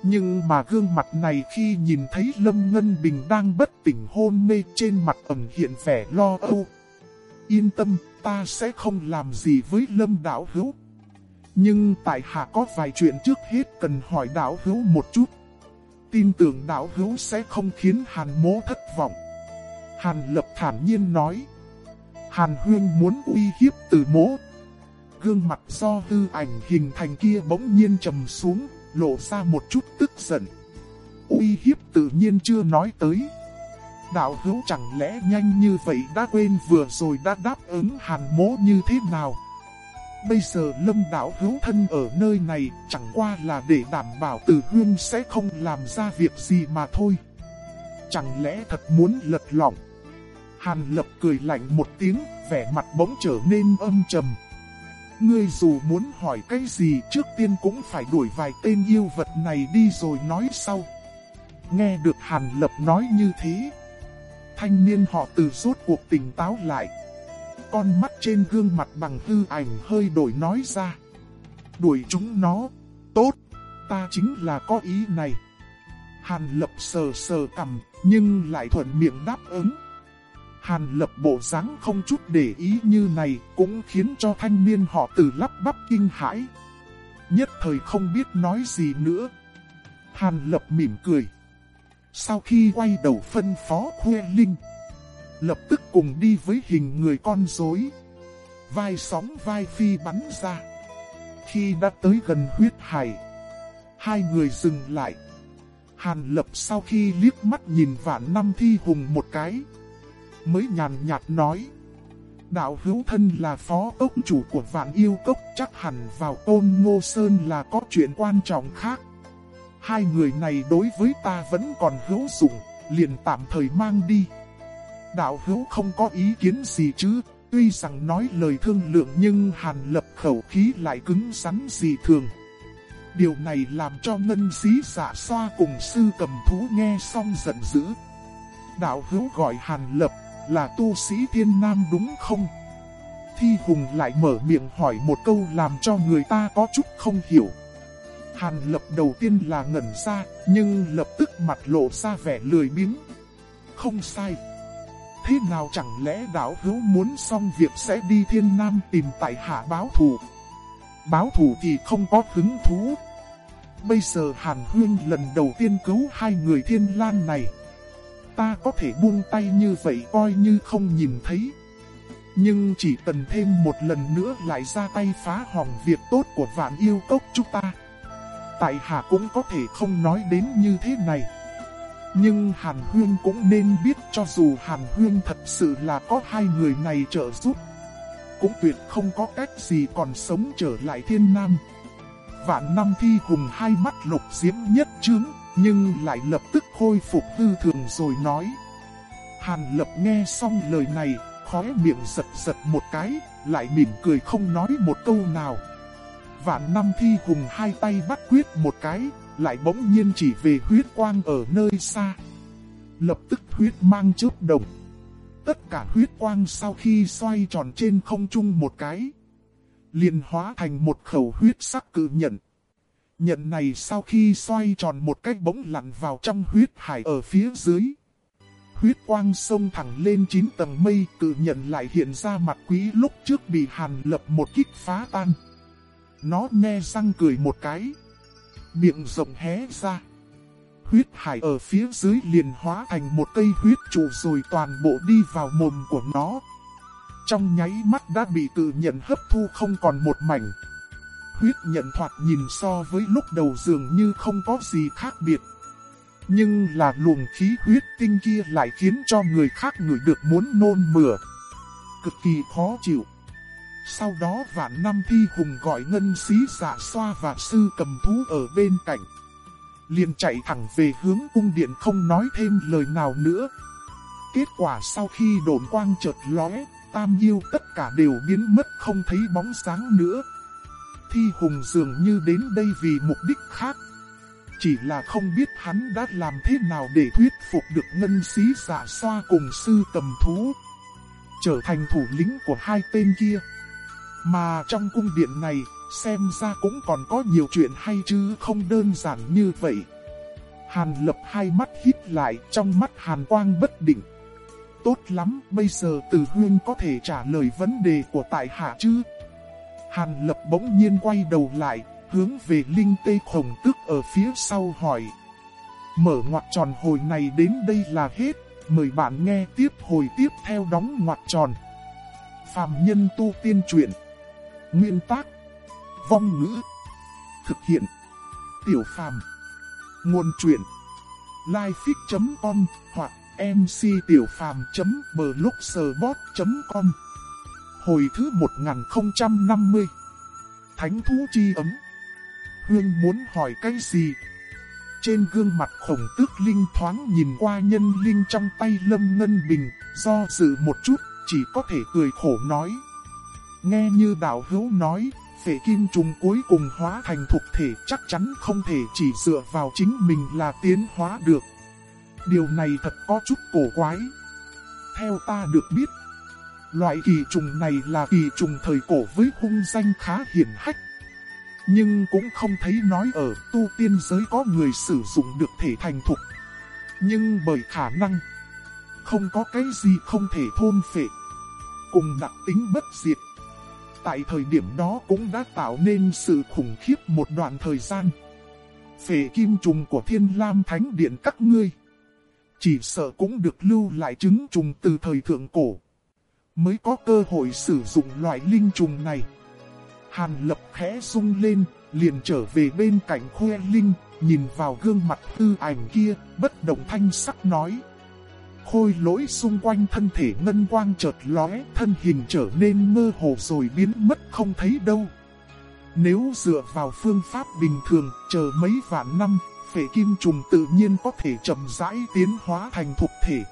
Nhưng mà gương mặt này khi nhìn thấy Lâm Ngân Bình đang bất tỉnh hôn mê trên mặt ẩn hiện vẻ lo âu. Yên tâm, ta sẽ không làm gì với Lâm Đạo Hữu. Nhưng tại hạ có vài chuyện trước hết cần hỏi Đạo Hữu một chút. Tin tưởng Đạo Hữu sẽ không khiến Hàn Mố thất vọng. Hàn Lập thản nhiên nói. Hàn Huyên muốn uy hiếp từ mố. Gương mặt do hư ảnh hình thành kia bỗng nhiên trầm xuống, lộ ra một chút tức giận. Uy hiếp tự nhiên chưa nói tới. Đạo hữu chẳng lẽ nhanh như vậy đã quên vừa rồi đã đáp ứng hàn mố như thế nào? Bây giờ lâm đạo hữu thân ở nơi này chẳng qua là để đảm bảo tử huyên sẽ không làm ra việc gì mà thôi. Chẳng lẽ thật muốn lật lỏng? Hàn lập cười lạnh một tiếng, vẻ mặt bỗng trở nên âm trầm. Ngươi dù muốn hỏi cái gì trước tiên cũng phải đuổi vài tên yêu vật này đi rồi nói sau. Nghe được Hàn Lập nói như thế. Thanh niên họ từ rốt cuộc tỉnh táo lại. Con mắt trên gương mặt bằng hư ảnh hơi đổi nói ra. Đuổi chúng nó. Tốt, ta chính là có ý này. Hàn Lập sờ sờ cầm, nhưng lại thuận miệng đáp ứng. Hàn lập bộ dáng không chút để ý như này cũng khiến cho thanh niên họ từ lắp bắp kinh hãi. Nhất thời không biết nói gì nữa. Hàn lập mỉm cười. Sau khi quay đầu phân phó Khuê Linh, lập tức cùng đi với hình người con rối Vai sóng vai phi bắn ra. Khi đã tới gần huyết hải, hai người dừng lại. Hàn lập sau khi liếc mắt nhìn vạn năm thi hùng một cái mới nhàn nhạt nói. Đạo hữu thân là phó ốc chủ của vạn yêu cốc chắc hẳn vào tôn ngô sơn là có chuyện quan trọng khác. Hai người này đối với ta vẫn còn hữu dụng, liền tạm thời mang đi. Đạo hữu không có ý kiến gì chứ, tuy rằng nói lời thương lượng nhưng hàn lập khẩu khí lại cứng rắn gì thường. Điều này làm cho ngân sĩ giả xoa cùng sư cầm thú nghe xong giận dữ. Đạo hữu gọi hàn lập là tu sĩ thiên nam đúng không? Thi Hùng lại mở miệng hỏi một câu làm cho người ta có chút không hiểu. Hàn lập đầu tiên là ngẩn ra, nhưng lập tức mặt lộ ra vẻ lười biếng. Không sai. Thế nào chẳng lẽ đảo hữu muốn xong việc sẽ đi thiên nam tìm tại hạ báo thù? Báo thù thì không có hứng thú. Bây giờ Hàn Huyên lần đầu tiên cứu hai người thiên lan này ta có thể buông tay như vậy coi như không nhìn thấy. Nhưng chỉ cần thêm một lần nữa lại ra tay phá hỏng việc tốt của vạn yêu cốc chúng ta. Tại hạ cũng có thể không nói đến như thế này. Nhưng Hàn Huyên cũng nên biết cho dù Hàn Huyên thật sự là có hai người này trợ giúp. Cũng tuyệt không có cách gì còn sống trở lại thiên nam. Vạn năm thi hùng hai mắt lục diễm nhất trướng nhưng lại lập tức khôi phục hư thường rồi nói. Hàn lập nghe xong lời này, khóe miệng giật giật một cái, lại mỉm cười không nói một câu nào. Vạn năm thi hùng hai tay bắt quyết một cái, lại bỗng nhiên chỉ về huyết quang ở nơi xa. Lập tức huyết mang chớp đồng. Tất cả huyết quang sau khi xoay tròn trên không trung một cái, liền hóa thành một khẩu huyết sắc cự nhận. Nhận này sau khi xoay tròn một cách bỗng lặn vào trong huyết hải ở phía dưới. Huyết quang sông thẳng lên 9 tầng mây cự nhận lại hiện ra mặt quý lúc trước bị hàn lập một kích phá tan. Nó nghe răng cười một cái. Miệng rộng hé ra. Huyết hải ở phía dưới liền hóa thành một cây huyết trụ rồi toàn bộ đi vào mồm của nó. Trong nháy mắt đã bị tự nhận hấp thu không còn một mảnh huyết nhận thoạt nhìn so với lúc đầu dường như không có gì khác biệt. Nhưng là luồng khí huyết tinh kia lại khiến cho người khác ngửi được muốn nôn mửa. Cực kỳ khó chịu. Sau đó vạn năm thi hùng gọi ngân xí giả xoa và sư cầm thú ở bên cạnh. liền chạy thẳng về hướng cung điện không nói thêm lời nào nữa. Kết quả sau khi đồn quang chợt lóe, tam yêu tất cả đều biến mất không thấy bóng sáng nữa. Thi hùng dường như đến đây vì mục đích khác. Chỉ là không biết hắn đã làm thế nào để thuyết phục được ngân sĩ giả xoa cùng sư tầm thú. Trở thành thủ lĩnh của hai tên kia. Mà trong cung điện này, xem ra cũng còn có nhiều chuyện hay chứ không đơn giản như vậy. Hàn lập hai mắt hít lại trong mắt hàn quang bất định. Tốt lắm, bây giờ từ huyên có thể trả lời vấn đề của tại hạ chứ? Hàn lập bỗng nhiên quay đầu lại, hướng về linh tê khổng tức ở phía sau hỏi. Mở ngoặt tròn hồi này đến đây là hết, mời bạn nghe tiếp hồi tiếp theo đóng ngoặt tròn. Phạm nhân tu tiên truyện. Nguyên tác. Vong ngữ. Thực hiện. Tiểu Phạm, Nguồn truyện. Lifefix.com hoặc mctiểupham.blogspot.com Hồi thứ 1050 Thánh thú chi ấm Hương muốn hỏi cái gì? Trên gương mặt khổng tước linh thoáng nhìn qua nhân linh trong tay lâm ngân bình, do dự một chút, chỉ có thể cười khổ nói. Nghe như đạo hữu nói, phệ kim trùng cuối cùng hóa thành thuộc thể chắc chắn không thể chỉ dựa vào chính mình là tiến hóa được. Điều này thật có chút cổ quái. Theo ta được biết, loại kỳ trùng này là kỳ trùng thời cổ với hung danh khá hiển hách. Nhưng cũng không thấy nói ở tu tiên giới có người sử dụng được thể thành thục. Nhưng bởi khả năng, không có cái gì không thể thôn phệ. Cùng đặc tính bất diệt. Tại thời điểm đó cũng đã tạo nên sự khủng khiếp một đoạn thời gian. Phệ kim trùng của thiên lam thánh điện các ngươi. Chỉ sợ cũng được lưu lại chứng trùng từ thời thượng cổ. Mới có cơ hội sử dụng loại linh trùng này. Hàn lập khẽ rung lên, liền trở về bên cạnh khoe linh, nhìn vào gương mặt tư ảnh kia, bất động thanh sắc nói. Khôi lỗi xung quanh thân thể ngân quang chợt lóe, thân hình trở nên mơ hồ rồi biến mất không thấy đâu. Nếu dựa vào phương pháp bình thường, chờ mấy vạn năm, phệ kim trùng tự nhiên có thể chậm rãi tiến hóa thành thuộc thể.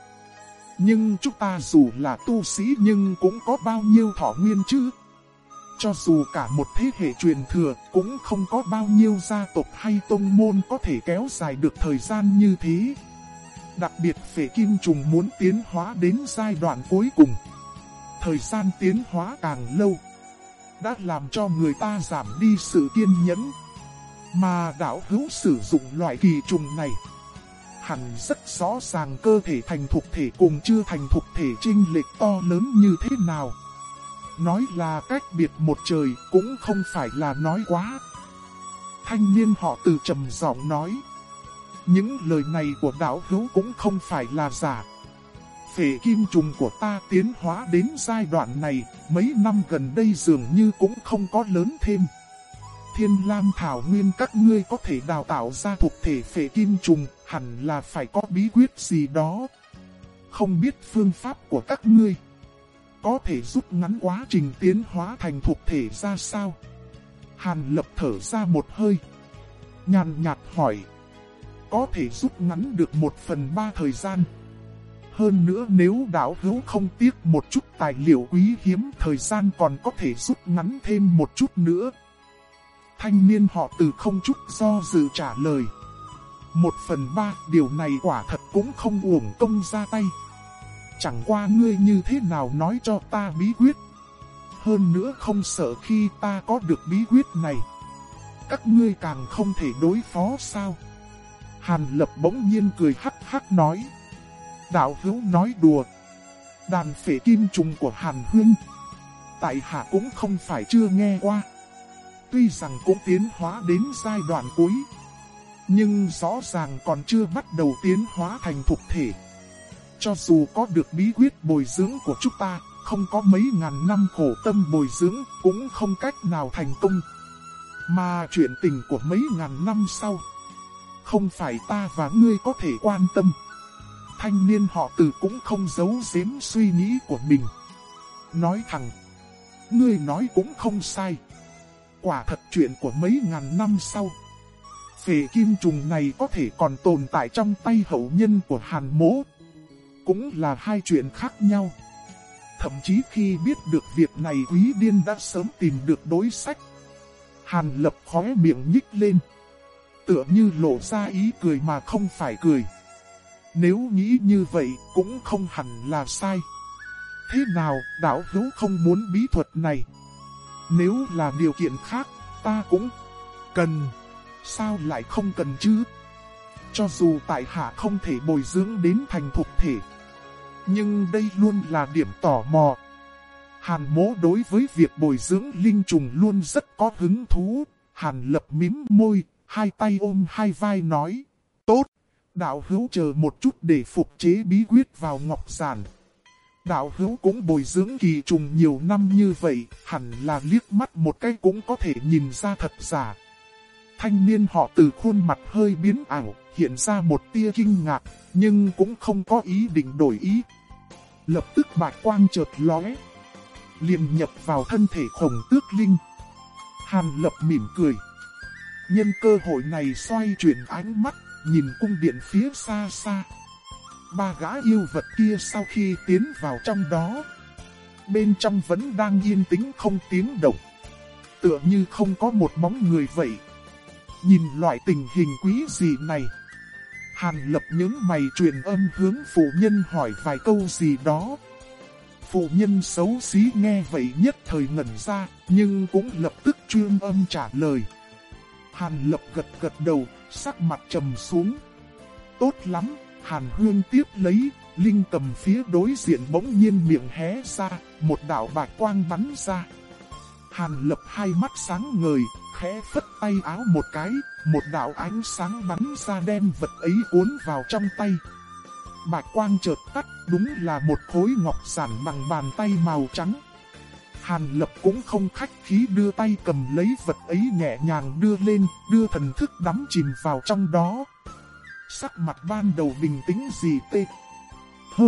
Nhưng chúng ta dù là tu sĩ nhưng cũng có bao nhiêu thọ nguyên chứ? Cho dù cả một thế hệ truyền thừa cũng không có bao nhiêu gia tộc hay tông môn có thể kéo dài được thời gian như thế. Đặc biệt phệ kim trùng muốn tiến hóa đến giai đoạn cuối cùng. Thời gian tiến hóa càng lâu, đã làm cho người ta giảm đi sự kiên nhẫn. Mà đạo hữu sử dụng loại kỳ trùng này, hẳn rất rõ ràng cơ thể thành thuộc thể cùng chưa thành thuộc thể trinh lệch to lớn như thế nào. Nói là cách biệt một trời cũng không phải là nói quá. Thanh niên họ từ trầm giọng nói. Những lời này của đạo hữu cũng không phải là giả. Phệ kim trùng của ta tiến hóa đến giai đoạn này, mấy năm gần đây dường như cũng không có lớn thêm. Thiên Lam Thảo Nguyên các ngươi có thể đào tạo ra thuộc thể phệ kim trùng, hẳn là phải có bí quyết gì đó. Không biết phương pháp của các ngươi có thể rút ngắn quá trình tiến hóa thành thuộc thể ra sao? Hàn lập thở ra một hơi. Nhàn nhạt hỏi. Có thể rút ngắn được một phần ba thời gian. Hơn nữa nếu đảo hữu không tiếc một chút tài liệu quý hiếm, thời gian còn có thể rút ngắn thêm một chút nữa. Thanh niên họ từ không chút do dự trả lời. Một phần ba, điều này quả thật cũng không uổng công ra tay. Chẳng qua ngươi như thế nào nói cho ta bí quyết. Hơn nữa không sợ khi ta có được bí quyết này. Các ngươi càng không thể đối phó sao. Hàn lập bỗng nhiên cười hắc hắc nói. Đạo hữu nói đùa. Đàn phể kim trùng của Hàn Huyên. Tại hạ cũng không phải chưa nghe qua. Tuy rằng cũng tiến hóa đến giai đoạn cuối. Nhưng rõ ràng còn chưa bắt đầu tiến hóa thành thuộc thể. Cho dù có được bí quyết bồi dưỡng của chúng ta, không có mấy ngàn năm khổ tâm bồi dưỡng, cũng không cách nào thành công. Mà chuyện tình của mấy ngàn năm sau, không phải ta và ngươi có thể quan tâm. Thanh niên họ tử cũng không giấu giếm suy nghĩ của mình. Nói thẳng, ngươi nói cũng không sai. Quả thật chuyện của mấy ngàn năm sau, Phệ kim trùng này có thể còn tồn tại trong tay hậu nhân của Hàn mố. Cũng là hai chuyện khác nhau. Thậm chí khi biết được việc này Quý Điên đã sớm tìm được đối sách. Hàn lập khóe miệng nhích lên. Tựa như lộ ra ý cười mà không phải cười. Nếu nghĩ như vậy cũng không hẳn là sai. Thế nào đảo hữu không muốn bí thuật này? Nếu là điều kiện khác, ta cũng cần. Sao lại không cần chứ? Cho dù tại hạ không thể bồi dưỡng đến thành thục thể. Nhưng đây luôn là điểm tò mò. Hàn mố đối với việc bồi dưỡng linh trùng luôn rất có hứng thú. Hàn lập mím môi, hai tay ôm hai vai nói. Tốt, đạo hữu chờ một chút để phục chế bí quyết vào ngọc giản. Đạo hữu cũng bồi dưỡng kỳ trùng nhiều năm như vậy, hẳn là liếc mắt một cái cũng có thể nhìn ra thật giả. Thanh niên họ từ khuôn mặt hơi biến ảo, hiện ra một tia kinh ngạc, nhưng cũng không có ý định đổi ý. Lập tức bạch quang chợt lóe, liền nhập vào thân thể khổng tước linh. Hàn lập mỉm cười. Nhân cơ hội này xoay chuyển ánh mắt, nhìn cung điện phía xa xa. Ba gã yêu vật kia sau khi tiến vào trong đó, bên trong vẫn đang yên tĩnh không tiếng động. Tựa như không có một bóng người vậy. Nhìn loại tình hình quý gì này. Hàn lập những mày truyền âm hướng phụ nhân hỏi vài câu gì đó. Phụ nhân xấu xí nghe vậy nhất thời ngẩn ra, nhưng cũng lập tức chuyên âm trả lời. Hàn lập gật gật đầu, sắc mặt trầm xuống. Tốt lắm, Hàn hương tiếp lấy, linh cầm phía đối diện bỗng nhiên miệng hé ra, một đạo bạch quang bắn ra. Hàn lập hai mắt sáng ngời, khẽ phất tay áo một cái, một đạo ánh sáng bắn ra đem vật ấy cuốn vào trong tay. Bạch quang chợt tắt, đúng là một khối ngọc sản bằng bàn tay màu trắng. Hàn lập cũng không khách khí đưa tay cầm lấy vật ấy nhẹ nhàng đưa lên, đưa thần thức đắm chìm vào trong đó. Sắc mặt ban đầu bình tĩnh gì tê. Hơ.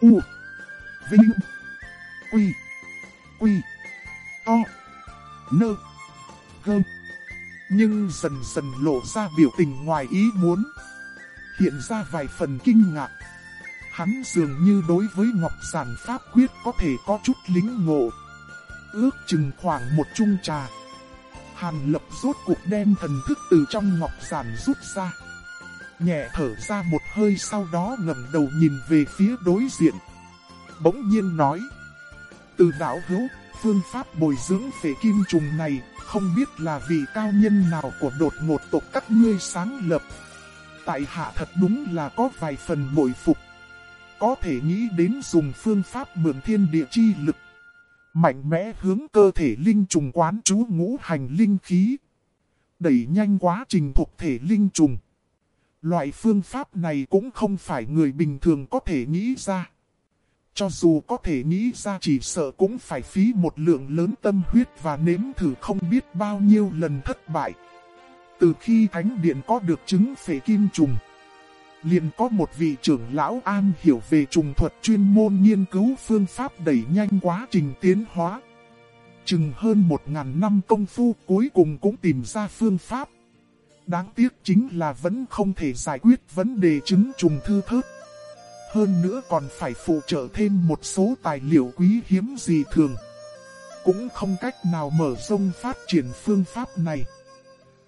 U. Vinh. Quy. Quy o, Nơ. Gơm. Nhưng dần dần lộ ra biểu tình ngoài ý muốn. Hiện ra vài phần kinh ngạc. Hắn dường như đối với Ngọc Giản Pháp Quyết có thể có chút lính ngộ. Ước chừng khoảng một chung trà. Hàn lập rốt cuộc đem thần thức từ trong Ngọc Giản rút ra. Nhẹ thở ra một hơi sau đó ngẩng đầu nhìn về phía đối diện. Bỗng nhiên nói. Từ đảo hữu, phương pháp bồi dưỡng phệ kim trùng này, không biết là vì cao nhân nào của đột ngột tộc các ngươi sáng lập. Tại hạ thật đúng là có vài phần bội phục. Có thể nghĩ đến dùng phương pháp mượn thiên địa chi lực. Mạnh mẽ hướng cơ thể linh trùng quán chú ngũ hành linh khí. Đẩy nhanh quá trình thuộc thể linh trùng. Loại phương pháp này cũng không phải người bình thường có thể nghĩ ra. Cho dù có thể nghĩ ra chỉ sợ cũng phải phí một lượng lớn tâm huyết và nếm thử không biết bao nhiêu lần thất bại. Từ khi Thánh Điện có được chứng phệ kim trùng, liền có một vị trưởng lão an hiểu về trùng thuật chuyên môn nghiên cứu phương pháp đẩy nhanh quá trình tiến hóa. Chừng hơn một ngàn năm công phu cuối cùng cũng tìm ra phương pháp. Đáng tiếc chính là vẫn không thể giải quyết vấn đề chứng trùng thư thớt. Hơn nữa còn phải phụ trợ thêm một số tài liệu quý hiếm gì thường. Cũng không cách nào mở rộng phát triển phương pháp này.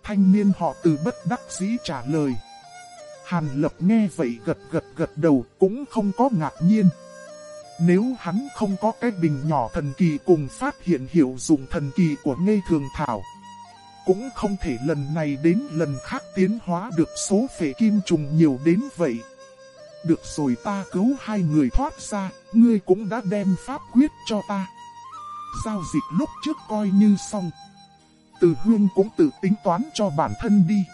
Thanh niên họ từ bất đắc dĩ trả lời. Hàn lập nghe vậy gật gật gật đầu cũng không có ngạc nhiên. Nếu hắn không có cái bình nhỏ thần kỳ cùng phát hiện hiệu dụng thần kỳ của ngây thường thảo. Cũng không thể lần này đến lần khác tiến hóa được số phể kim trùng nhiều đến vậy. Được rồi ta cứu hai người thoát ra, ngươi cũng đã đem pháp quyết cho ta. Giao dịch lúc trước coi như xong. Từ huyên cũng tự tính toán cho bản thân đi.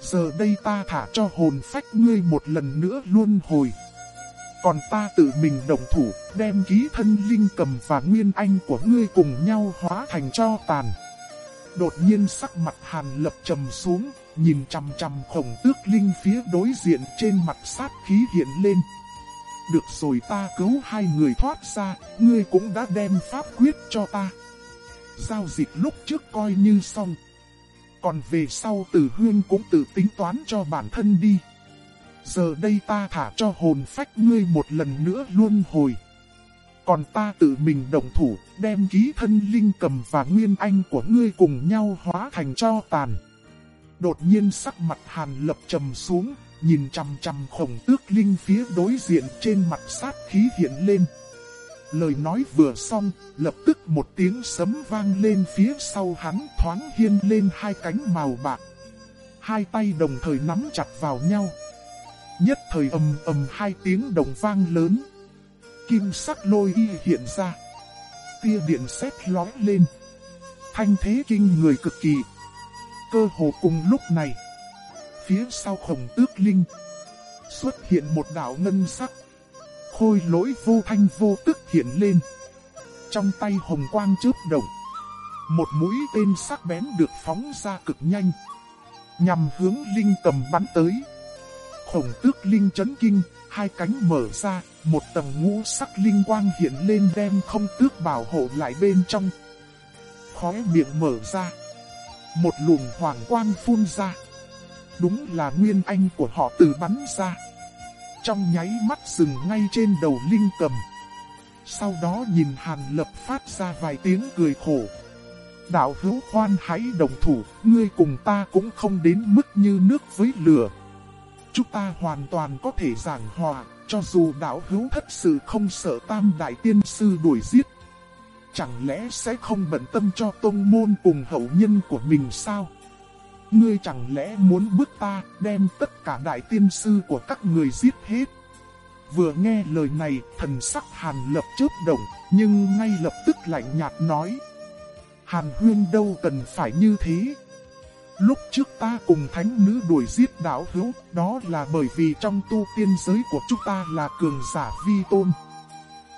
Giờ đây ta thả cho hồn phách ngươi một lần nữa luôn hồi. Còn ta tự mình đồng thủ, đem ký thân linh cầm và nguyên anh của ngươi cùng nhau hóa thành cho tàn. Đột nhiên sắc mặt hàn lập trầm xuống, nhìn chằm chằm khổng tước linh phía đối diện trên mặt sát khí hiện lên. Được rồi ta cứu hai người thoát ra, ngươi cũng đã đem pháp quyết cho ta. Giao dịch lúc trước coi như xong. Còn về sau tử huyên cũng tự tính toán cho bản thân đi. Giờ đây ta thả cho hồn phách ngươi một lần nữa luôn hồi. Còn ta tự mình động thủ, đem ký thân linh cầm và nguyên anh của ngươi cùng nhau hóa thành cho tàn. Đột nhiên sắc mặt hàn lập trầm xuống, nhìn chằm chằm khổng tước linh phía đối diện trên mặt sát khí hiện lên. Lời nói vừa xong, lập tức một tiếng sấm vang lên phía sau hắn thoáng hiên lên hai cánh màu bạc. Hai tay đồng thời nắm chặt vào nhau. Nhất thời ầm ầm hai tiếng đồng vang lớn. Kim sắc lôi y hiện ra. Tia điện sét lói lên. Thanh thế kinh người cực kỳ. Cơ hồ cùng lúc này. Phía sau khổng tước linh. Xuất hiện một đạo ngân sắc. Khôi lỗi vô thanh vô tức hiện lên. Trong tay hồng quang chớp động. Một mũi tên sắc bén được phóng ra cực nhanh. Nhằm hướng linh cầm bắn tới. Khổng tước linh chấn kinh, hai cánh mở ra, một tầng ngũ sắc linh quang hiện lên đem không tước bảo hộ lại bên trong. Khóe miệng mở ra. Một luồng hoàng quang phun ra. Đúng là nguyên anh của họ từ bắn ra. Trong nháy mắt dừng ngay trên đầu linh cầm. Sau đó nhìn Hàn Lập phát ra vài tiếng cười khổ. Đạo hữu khoan hãy đồng thủ, ngươi cùng ta cũng không đến mức như nước với lửa. Chúng ta hoàn toàn có thể giảng hòa, cho dù đạo hữu thất sự không sợ tam đại tiên sư đuổi giết. Chẳng lẽ sẽ không bận tâm cho tông môn cùng hậu nhân của mình sao? Ngươi chẳng lẽ muốn bước ta đem tất cả đại tiên sư của các người giết hết? Vừa nghe lời này, thần sắc Hàn lập chớp động, nhưng ngay lập tức lạnh nhạt nói. Hàn huyên đâu cần phải như thế. Lúc trước ta cùng thánh nữ đuổi giết đạo hữu, đó là bởi vì trong tu tiên giới của chúng ta là cường giả vi tôn.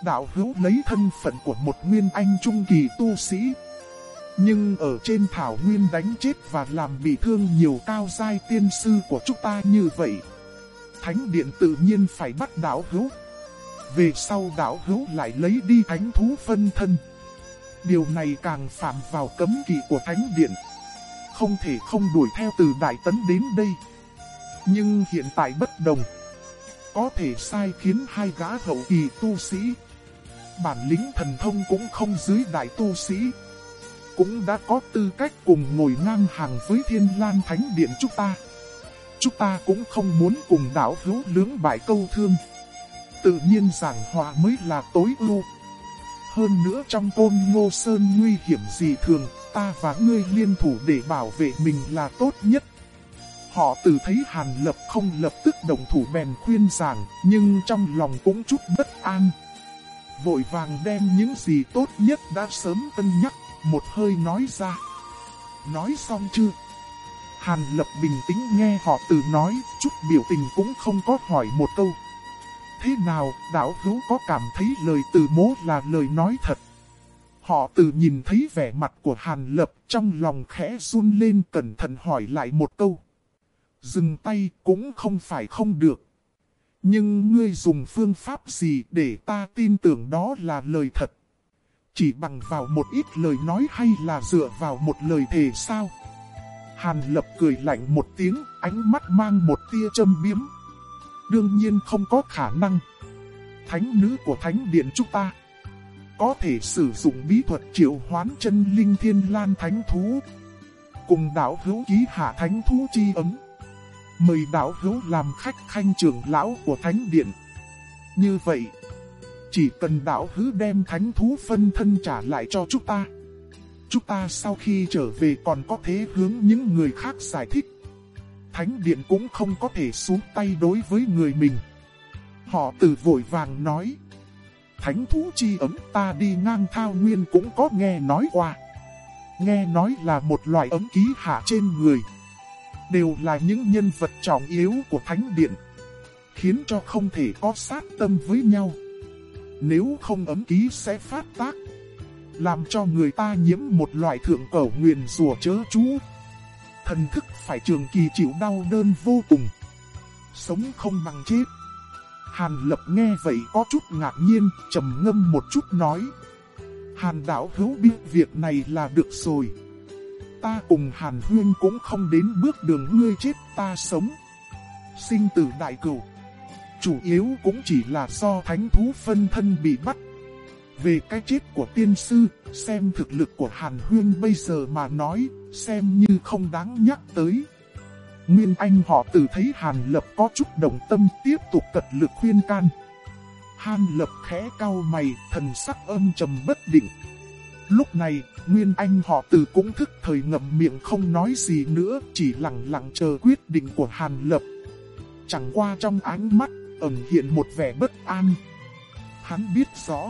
Đạo hữu lấy thân phận của một nguyên anh trung kỳ tu sĩ. Nhưng ở trên thảo nguyên đánh chết và làm bị thương nhiều cao giai tiên sư của chúng ta như vậy. Thánh điện tự nhiên phải bắt đạo hữu. Về sau đạo hữu lại lấy đi thánh thú phân thân. Điều này càng phạm vào cấm kỵ của thánh điện không thể không đuổi theo từ Đại Tấn đến đây. Nhưng hiện tại bất đồng. Có thể sai khiến hai gã hậu kỳ tu sĩ. Bản lĩnh thần thông cũng không dưới đại tu sĩ. Cũng đã có tư cách cùng ngồi ngang hàng với thiên lan thánh điện chúng ta. Chúng ta cũng không muốn cùng đảo hữu lưỡng bại câu thương. Tự nhiên giảng hòa mới là tối ưu. Hơn nữa trong côn ngô sơn nguy hiểm gì thường, ta và ngươi liên thủ để bảo vệ mình là tốt nhất. Họ từ thấy Hàn Lập không lập tức đồng thủ bèn khuyên giảng, nhưng trong lòng cũng chút bất an. Vội vàng đem những gì tốt nhất đã sớm cân nhắc, một hơi nói ra. Nói xong chưa? Hàn Lập bình tĩnh nghe họ từ nói, chút biểu tình cũng không có hỏi một câu. Thế nào, đạo hữu có cảm thấy lời từ mố là lời nói thật? Họ từ nhìn thấy vẻ mặt của Hàn Lập trong lòng khẽ run lên cẩn thận hỏi lại một câu. Dừng tay cũng không phải không được. Nhưng ngươi dùng phương pháp gì để ta tin tưởng đó là lời thật? Chỉ bằng vào một ít lời nói hay là dựa vào một lời thề sao? Hàn Lập cười lạnh một tiếng, ánh mắt mang một tia châm biếm. Đương nhiên không có khả năng. Thánh nữ của thánh điện chúng ta có thể sử dụng bí thuật triệu hoán chân linh thiên lan thánh thú. Cùng đạo hữu ký hạ thánh thú chi ấm. Mời đạo hữu làm khách khanh trưởng lão của thánh điện. Như vậy, chỉ cần đạo hữu đem thánh thú phân thân trả lại cho chúng ta. Chúng ta sau khi trở về còn có thể hướng những người khác giải thích. Thánh điện cũng không có thể xuống tay đối với người mình. Họ từ vội vàng nói thánh thú chi ấm ta đi ngang thao nguyên cũng có nghe nói qua. Nghe nói là một loại ấm ký hạ trên người. Đều là những nhân vật trọng yếu của thánh điện. Khiến cho không thể có sát tâm với nhau. Nếu không ấm ký sẽ phát tác. Làm cho người ta nhiễm một loại thượng cổ nguyền rùa chớ chú. Thần thức phải trường kỳ chịu đau đơn vô cùng. Sống không bằng chết. Hàn lập nghe vậy có chút ngạc nhiên, trầm ngâm một chút nói. Hàn đảo hữu biết việc này là được rồi ta cùng Hàn Huyên cũng không đến bước đường ngươi chết ta sống. Sinh tử đại cửu. Chủ yếu cũng chỉ là do thánh thú phân thân bị bắt. Về cái chết của tiên sư, xem thực lực của Hàn Huyên bây giờ mà nói, xem như không đáng nhắc tới. Nguyên Anh họ từ thấy Hàn Lập có chút đồng tâm tiếp tục cật lực khuyên can. Hàn Lập khẽ cau mày, thần sắc âm trầm bất định. Lúc này, Nguyên Anh họ từ cũng thức thời ngậm miệng không nói gì nữa, chỉ lặng lặng chờ quyết định của Hàn Lập. Chẳng qua trong ánh mắt, ẩn hiện một vẻ bất an. Hắn biết rõ,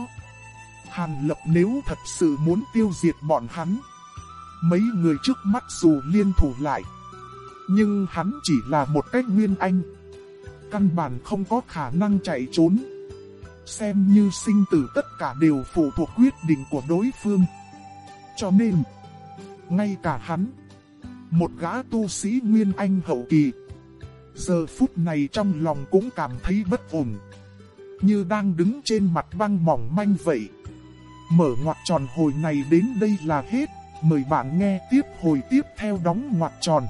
Hàn Lập nếu thật sự muốn tiêu diệt bọn hắn, mấy người trước mắt dù liên thủ lại, nhưng hắn chỉ là một cách Nguyên Anh. Căn bản không có khả năng chạy trốn. Xem như sinh tử tất cả đều phụ thuộc quyết định của đối phương. Cho nên, ngay cả hắn, một gã tu sĩ Nguyên Anh hậu kỳ, giờ phút này trong lòng cũng cảm thấy bất ổn. Như đang đứng trên mặt băng mỏng manh vậy. Mở ngoặt tròn hồi này đến đây là hết. Mời bạn nghe tiếp hồi tiếp theo đóng ngoặt tròn.